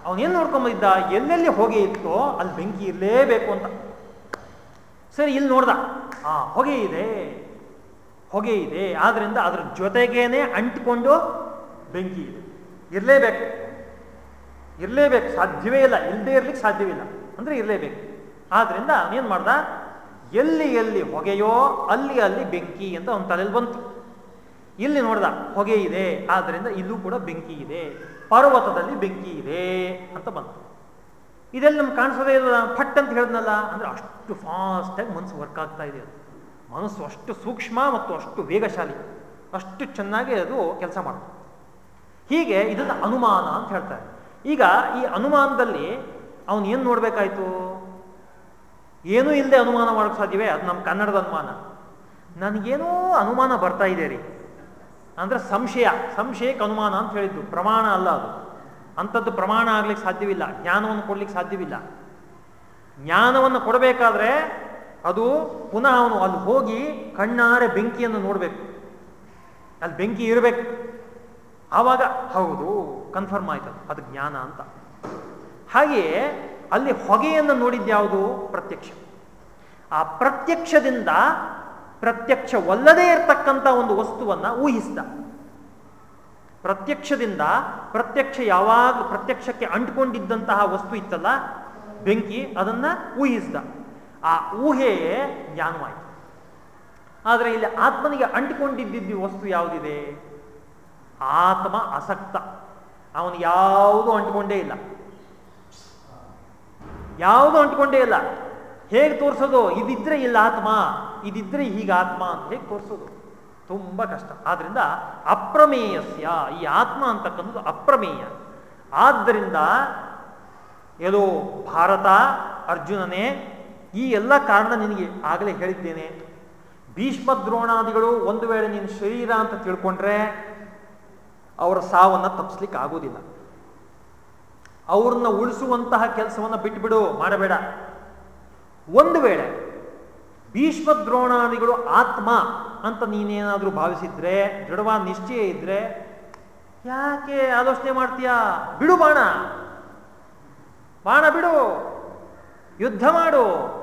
ಅವನೇನು ನೋಡ್ಕೊಂಬಂದಿದ್ದ ಎಲ್ಲೆಲ್ಲಿ ಹೊಗೆ ಇತ್ತೋ ಅಲ್ಲಿ ಬೆಂಕಿ ಇರಲೇಬೇಕು ಅಂತ. ಸರಿ, ಇಲ್ಲಿ ನೋಡ್ದ. ಆ, ಹೊಗೆ ಇದೆ. ಹೊಗೆ ಇದೆ. ಆದ್ರಿಂದ ಅದ್ರ ಜೊತೆಗೇನೆ ಅಂಟಿಕೊಂಡು ಬೆಂಕಿ ಇದೆ. ಇರಲೇಬೇಕು. ಇರಲೇಬೇಕು. ಸಾಧ್ಯವೇ ಇಲ್ಲ. ಇಲ್ಲದೆ ಇರ್ಲಿಕ್ಕೆ ಸಾಧ್ಯವಿಲ್ಲ ಅಂದ್ರೆ ಇರಲೇಬೇಕು. ಆದ್ರಿಂದ ಏನ್ ಮಾಡ್ದ? ಎಲ್ಲಿ ಎಲ್ಲಿ ಹೊಗೆಯೋ ಅಲ್ಲಿ ಅಲ್ಲಿ ಬೆಂಕಿ ಅಂತ ಅವನ ತಲೆಯಲ್ಲಿ ಬಂತು. ಇಲ್ಲಿ ನೋಡ್ದ, ಹೊಗೆ ಇದೆ. ಆದ್ರಿಂದ ಇಲ್ಲೂ ಕೂಡ ಬೆಂಕಿ ಇದೆ. ಪರ್ವತದಲ್ಲಿ ಬೆಂಕಿ ಇದೆ ಅಂತ ಬಂತು. ಇದೆಲ್ಲ ನಮ್ಗೆ ಕಾಣಿಸೋದೇ ಇಲ್ಲ. ಫಟ್ ಅಂತ ಹೇಳಿದ್ನಲ್ಲ, ಅಂದರೆ ಅಷ್ಟು ಫಾಸ್ಟಾಗಿ ಮನಸ್ಸು ವರ್ಕ್ ಆಗ್ತಾ ಇದೆ ಅದು. ಮನಸ್ಸು ಅಷ್ಟು ಸೂಕ್ಷ್ಮ ಮತ್ತು ಅಷ್ಟು ವೇಗಶಾಲಿ. ಅಷ್ಟು ಚೆನ್ನಾಗಿ ಅದು ಕೆಲಸ ಮಾಡುತ್ತೆ ಹೀಗೆ ಇದನ್ನು ಅನುಮಾನ ಅಂತ ಹೇಳ್ತಾರೆ. ಈಗ ಈ ಅನುಮಾನದಲ್ಲಿ ಅವನು ಏನು ನೋಡಬೇಕಾಯ್ತು? ಏನೂ ಇಲ್ಲದೆ ಅನುಮಾನ ಮಾಡೋಕ್ಕೆ ಸಾಧ್ಯವೇ? ಅದು ನಮ್ಮ ಕನ್ನಡದ ಅನುಮಾನ. ನನಗೇನೋ ಅನುಮಾನ ಬರ್ತಾ ಇದೆ ರೀ. ಅಂದರೆ ಸಂಶಯ, ಸಂಶಯಕ್ಕೆ ಅನುಮಾನ ಅಂತ ಹೇಳಿದ್ದು ಪ್ರಮಾಣ ಅಲ್ಲ ಅದು. ಅಂಥದ್ದು ಪ್ರಮಾಣ ಆಗ್ಲಿಕ್ಕೆ ಸಾಧ್ಯವಿಲ್ಲ, ಜ್ಞಾನವನ್ನು ಕೊಡ್ಲಿಕ್ಕೆ ಸಾಧ್ಯವಿಲ್ಲ. ಜ್ಞಾನವನ್ನು ಕೊಡಬೇಕಾದ್ರೆ ಅದು ಪುನಃ ಅವನು ಅಲ್ಲಿ ಹೋಗಿ ಕಣ್ಣಾರೆ ಬೆಂಕಿಯನ್ನು ನೋಡಬೇಕು. ಅಲ್ಲಿ ಬೆಂಕಿ ಇರಬೇಕು. ಆವಾಗ, ಹೌದು ಕನ್ಫರ್ಮ್ ಆಯ್ತು, ಅದು ಜ್ಞಾನ ಅಂತ. ಹಾಗೆಯೇ ಅಲ್ಲಿ ಹೊಗೆಯನ್ನು ನೋಡಿದ್ಯಾವುದು ಪ್ರತ್ಯಕ್ಷ. ಆ ಪ್ರತ್ಯಕ್ಷದಿಂದ ಪ್ರತ್ಯಕ್ಷವಲ್ಲದೇ ಇರತಕ್ಕಂಥ ಒಂದು ವಸ್ತುವನ್ನು ಊಹಿಸಿದ. ಪ್ರತ್ಯಕ್ಷದಿಂದ ಪ್ರತ್ಯಕ್ಷ ಯಾವಾಗ ಪ್ರತ್ಯಕ್ಷಕ್ಕೆ ಅಂಟ್ಕೊಂಡಿದ್ದಂತಹ ವಸ್ತು ಇತ್ತಲ್ಲ, ಬೆಂಕಿ, ಅದನ್ನ ಊಹಿಸಿದ. ಆ ಊಹೆಯೇ ಜ್ಞಾನವಾಯಿತು. ಆದರೆ ಇಲ್ಲಿ ಆತ್ಮನಿಗೆ ಅಂಟಿಕೊಂಡಿದ್ದಿದ್ದು ವಸ್ತು ಯಾವುದಿದೆ? ಆತ್ಮ ಅಸಕ್ತ. ಅವನು ಯಾವುದು ಅಂಟಿಕೊಂಡೇ ಇಲ್ಲ. ಯಾವುದು ಅಂಟಿಕೊಂಡೇ ಇಲ್ಲ. ಹೇಗೆ ತೋರಿಸೋದು? ಇದಿದ್ರೆ ಇಲ್ಲ ಆತ್ಮ, ಇದಿದ್ರೆ ಹೀಗೆ ಆತ್ಮ ಅಂತ ಹೇಗೆ ತೋರಿಸೋದು? ತುಂಬ ಕಷ್ಟ. ಆದ್ದರಿಂದ ಅಪ್ರಮೇಯಸ್ಯ ಈ ಆತ್ಮ ಅಂತಕ್ಕಂಥದ್ದು ಅಪ್ರಮೇಯ. ಆದ್ದರಿಂದ ಎಲ್ಲೋ ಭಾರತ, ಅರ್ಜುನನೇ, ಈ ಎಲ್ಲ ಕಾರಣ ನಿನಗೆ ಆಗಲೇ ಹೇಳಿದ್ದೇನೆ. ಭೀಷ್ಮ ದ್ರೋಣಾದಿಗಳು ಒಂದು ವೇಳೆ ನಿನ್ನ ಶರೀರ ಅಂತ ತಿಳ್ಕೊಂಡ್ರೆ ಅವರ ಸಾವನ್ನ ತಪ್ಪಿಸ್ಲಿಕ್ಕೆ ಆಗೋದಿಲ್ಲ ಅವ್ರನ್ನ ಉಳಿಸುವಂತಹ ಕೆಲಸವನ್ನು ಬಿಟ್ಬಿಡು, ಮಾಡಬೇಡ. ಒಂದು ವೇಳೆ ಭೀಷ್ಮ ದ್ರೋಣಾದಿಗಳು ಆತ್ಮ ಅಂತ ನೀನೇನಾದರೂ ಭಾವಿಸಿದ್ರೆ ದೃಢವಾದ ನಿಶ್ಚಯ ಇದ್ರೆ, ಯಾಕೆ ಆಲೋಚನೆ ಮಾಡ್ತೀಯಾ? ಬಿಡು ಬಾಣ. ಬಾಣ ಬಿಡು. ಯುದ್ಧ ಮಾಡು.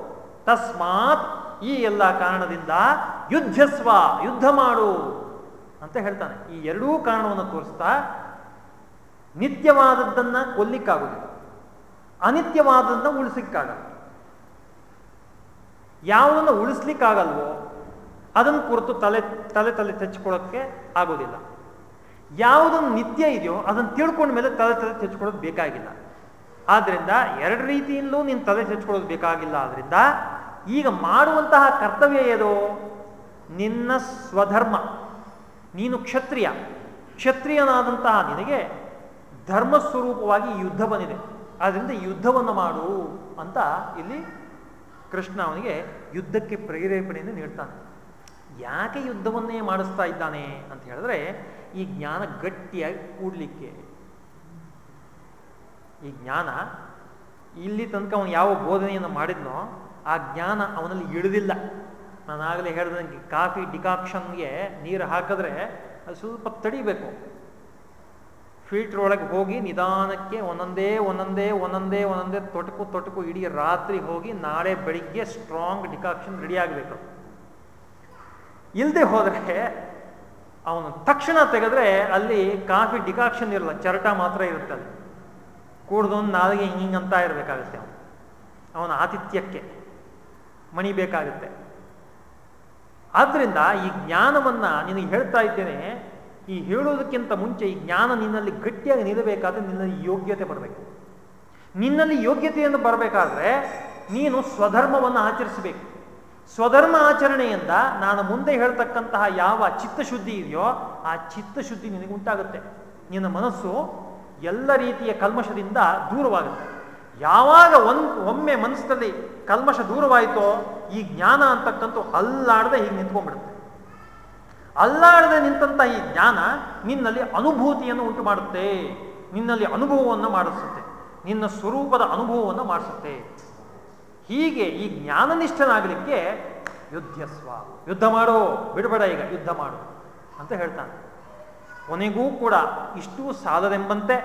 ತಸ್ಮಾತ್ ಈ ಎಲ್ಲ ಕಾರಣದಿಂದ ಯುದ್ಧಸ್ವ, ಯುದ್ಧ ಮಾಡು ಅಂತ ಹೇಳ್ತಾನೆ. ಈ ಎರಡೂ ಕಾರಣವನ್ನು ತೋರಿಸ್ತಾ ನಿತ್ಯವಾದದ್ದನ್ನ ಕೊಲ್ಲಿಕ್ಕಾಗುದಿಲ್ಲ. ಅನಿತ್ಯವಾದದ್ದನ್ನು ಉಳಿಸ್ಲಿಕ್ಕಾಗಲ್ಲ. ಯಾವುದನ್ನು ಉಳಿಸ್ಲಿಕ್ಕಾಗಲ್ವೋ ಅದನ್ನು ಕುರಿತು ತಲೆ ತಲೆ ತಲೆ ತೆಚ್ಕೊಳ್ಳೋಕ್ಕೆ ಆಗೋದಿಲ್ಲ. ಯಾವುದೊಂದು ನಿತ್ಯ ಇದೆಯೋ ಅದನ್ನು ತಿಳ್ಕೊಂಡ ಮೇಲೆ ತಲೆ ತಲೆ ತೆಚ್ಕೊಳ್ಳೋದು ಬೇಕಾಗಿಲ್ಲ. ಆದ್ರಿಂದ ಎರಡು ರೀತಿಯಿಂದಲೂ ನೀನು ತಲೆ ತೆಚ್ಕೊಳ್ಳೋದು ಬೇಕಾಗಿಲ್ಲ. ಆದ್ರಿಂದ ಈಗ ಮಾಡುವಂತಹ ಕರ್ತವ್ಯ ಏನು ನಿನ್ನ ಸ್ವಧರ್ಮ. ನೀನು ಕ್ಷತ್ರಿಯ. ಕ್ಷತ್ರಿಯನಾದಂತಹ ನಿನಗೆ ಧರ್ಮ ಸ್ವರೂಪವಾಗಿ ಯುದ್ಧ ಬಂದಿದೆ. ಆದ್ದರಿಂದ ಯುದ್ಧವನ್ನು ಮಾಡು ಅಂತ ಇಲ್ಲಿ ಕೃಷ್ಣ ಅವನಿಗೆ ಯುದ್ಧಕ್ಕೆ ಪ್ರೇರೇಪಣೆಯನ್ನು ನೀಡ್ತಾನೆ. ಯಾಕೆ ಯುದ್ಧವನ್ನೇ ಮಾಡಿಸ್ತಾ ಇದ್ದಾನೆ ಅಂತ ಹೇಳಿದ್ರೆ, ಈ ಜ್ಞಾನ ಗಟ್ಟಿಯಾಗಿ ಕೂಡ್ಲಿಕ್ಕೆ. ಈ ಜ್ಞಾನ ಇಲ್ಲಿ ತನಕ ಅವನು ಯಾವ ಬೋಧನೆಯನ್ನು ಮಾಡಿದ್ನೋ, ಆ ಜ್ಞಾನ ಅವನಲ್ಲಿ ಇಳಿದಿಲ್ಲ. ನಾನಾಗಲೇ ಹೇಳಿದಂಗೆ ಕಾಫಿ ಡಿಕಾಕ್ಷನ್ಗೆ ನೀರು ಹಾಕಿದ್ರೆ ಅದು ಸ್ವಲ್ಪ ತಡಿಬೇಕು. ಫಿಲ್ಟರ್ ಒಳಗೆ ಹೋಗಿ ನಿಧಾನಕ್ಕೆ ಒಂದೊಂದೇ ಒಂದೊಂದೇ ಒಂದೊಂದೇ ಒಂದೊಂದೇ ತೊಟಕು ತೊಟಕು ಇಡೀ ರಾತ್ರಿ ಹೋಗಿ ನಾಳೆ ಬೆಳಿಗ್ಗೆ ಸ್ಟ್ರಾಂಗ್ ಡಿಕಾಕ್ಷನ್ ರೆಡಿ ಆಗಬೇಕು. ಇಲ್ಲದೆ ಹೋದರೆ ಅವನು ತಕ್ಷಣ ತೆಗೆದ್ರೆ ಅಲ್ಲಿ ಕಾಫಿ ಡಿಕಾಕ್ಷನ್ ಇರಲ್ಲ, ಚರಟ ಮಾತ್ರ ಇರುತ್ತೆ ಅಲ್ಲಿ. ಕೂಡ್ದೊಂದು ನಾಲಿಗೆ ಅಂತ ಇರಬೇಕಾಗುತ್ತೆ ಅವನು. ಅವನ ಆತಿಥ್ಯಕ್ಕೆ ಮಣಿ ಬೇಕಾಗುತ್ತೆ. ಆದ್ದರಿಂದ ಈ ಜ್ಞಾನವನ್ನು ನಿನಗೆ ಹೇಳ್ತಾ ಇದ್ದೇನೆ, ಈ ಹೇಳೋದಕ್ಕಿಂತ ಮುಂಚೆ ಈ ಜ್ಞಾನ ನಿನ್ನಲ್ಲಿ ಗಟ್ಟಿಯಾಗಿ ನಿಲ್ಲಬೇಕಾದ್ರೆ ನಿನ್ನಲ್ಲಿ ಯೋಗ್ಯತೆ ಬರಬೇಕು. ನಿನ್ನಲ್ಲಿ ಯೋಗ್ಯತೆಯನ್ನು ಬರಬೇಕಾದ್ರೆ ನೀನು ಸ್ವಧರ್ಮವನ್ನು ಆಚರಿಸಬೇಕು. ಸ್ವಧರ್ಮ ಆಚರಣೆಯಿಂದ ನಾನು ಮುಂದೆ ಹೇಳ್ತಕ್ಕಂತಹ ಯಾವ ಚಿತ್ತಶುದ್ಧಿ ಇದೆಯೋ ಆ ಚಿತ್ತಶುದ್ಧಿ ನಿನಗೆ ಉಂಟಾಗುತ್ತೆ. ನಿನ್ನ ಮನಸ್ಸು ಎಲ್ಲ ರೀತಿಯ ಕಲ್ಮಶದಿಂದ ದೂರವಾಗುತ್ತೆ. ಯಾವಾಗ ಒನ್ ಒಮ್ಮೆ ಮನಸ್ಸಲ್ಲಿ ಕಲ್ಮಶ ದೂರವಾಯಿತೋ ಈ ಜ್ಞಾನ ಅಂತಕ್ಕಂಥ ಅಲ್ಲಾಡದೆ ಹೀಗೆ ನಿಂತ್ಕೊಂಡ್ಬಿಡುತ್ತೆ. ಅಲ್ಲಾಡದೆ ನಿಂತಹ ಈ ಜ್ಞಾನ ನಿನ್ನಲ್ಲಿ ಅನುಭೂತಿಯನ್ನು ಉಂಟು ಮಾಡುತ್ತೆ ನಿನ್ನಲ್ಲಿ ಅನುಭವವನ್ನು ಮಾಡಿಸುತ್ತೆ. ನಿನ್ನ ಸ್ವರೂಪದ ಅನುಭವವನ್ನು ಮಾಡಿಸುತ್ತೆ. ಹೀಗೆ ಈ ಜ್ಞಾನನಿಷ್ಠನಾಗಲಿಕ್ಕೆ ಯುದ್ಧಸ್ವ ಯುದ್ಧ ಮಾಡೋ, ಬಿಡಬೇಡ ಈಗ, ಯುದ್ಧ ಮಾಡು ಅಂತ ಹೇಳ್ತಾನೆ. ಕೊನೆಗೂ ಕೂಡ ಇಷ್ಟೂ ಸಾಲದೆಂಬಂತೆ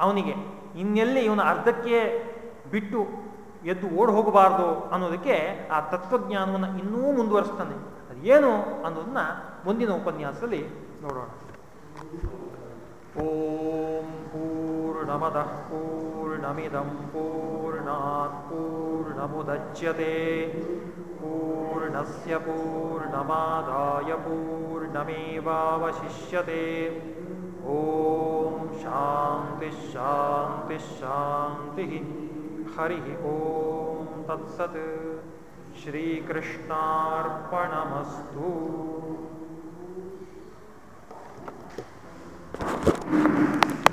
ಅವನಿಗೆ ಇನ್ನೆಲ್ಲಿ ಇವನ ಅರ್ಧಕ್ಕೆ ಬಿಟ್ಟು ಎದ್ದು ಓಡ್ ಹೋಗಬಾರ್ದು ಅನ್ನೋದಕ್ಕೆ ಆ ತತ್ವಜ್ಞಾನವನ್ನು ಇನ್ನೂ ಮುಂದುವರಿಸ್ತಾನೆ. ಅದೇನು ಅನ್ನೋದನ್ನ ಮುಂದಿನ ಉಪನ್ಯಾಸದಲ್ಲಿ ನೋಡೋಣ. ಓಂ पूर्णमदः ಪೂರ್ಣಮುದಚ್ಯತೆ ಪೂರ್ಣಸ್ಯ ಪೂರ್ಣಮಾದಾಯ ಪೂರ್ಣಮೇವಾವಶಿಷ್ಯತೆ ಓಂ ಶಾಂತಿ ಶಾಂತಿ ಶಾಂತಿ ಹರಿ ಓಂ ತತ್ಸತ್ ಶ್ರೀಕೃಷ್ಣಾರ್ಪಣಮಸ್ತು 何?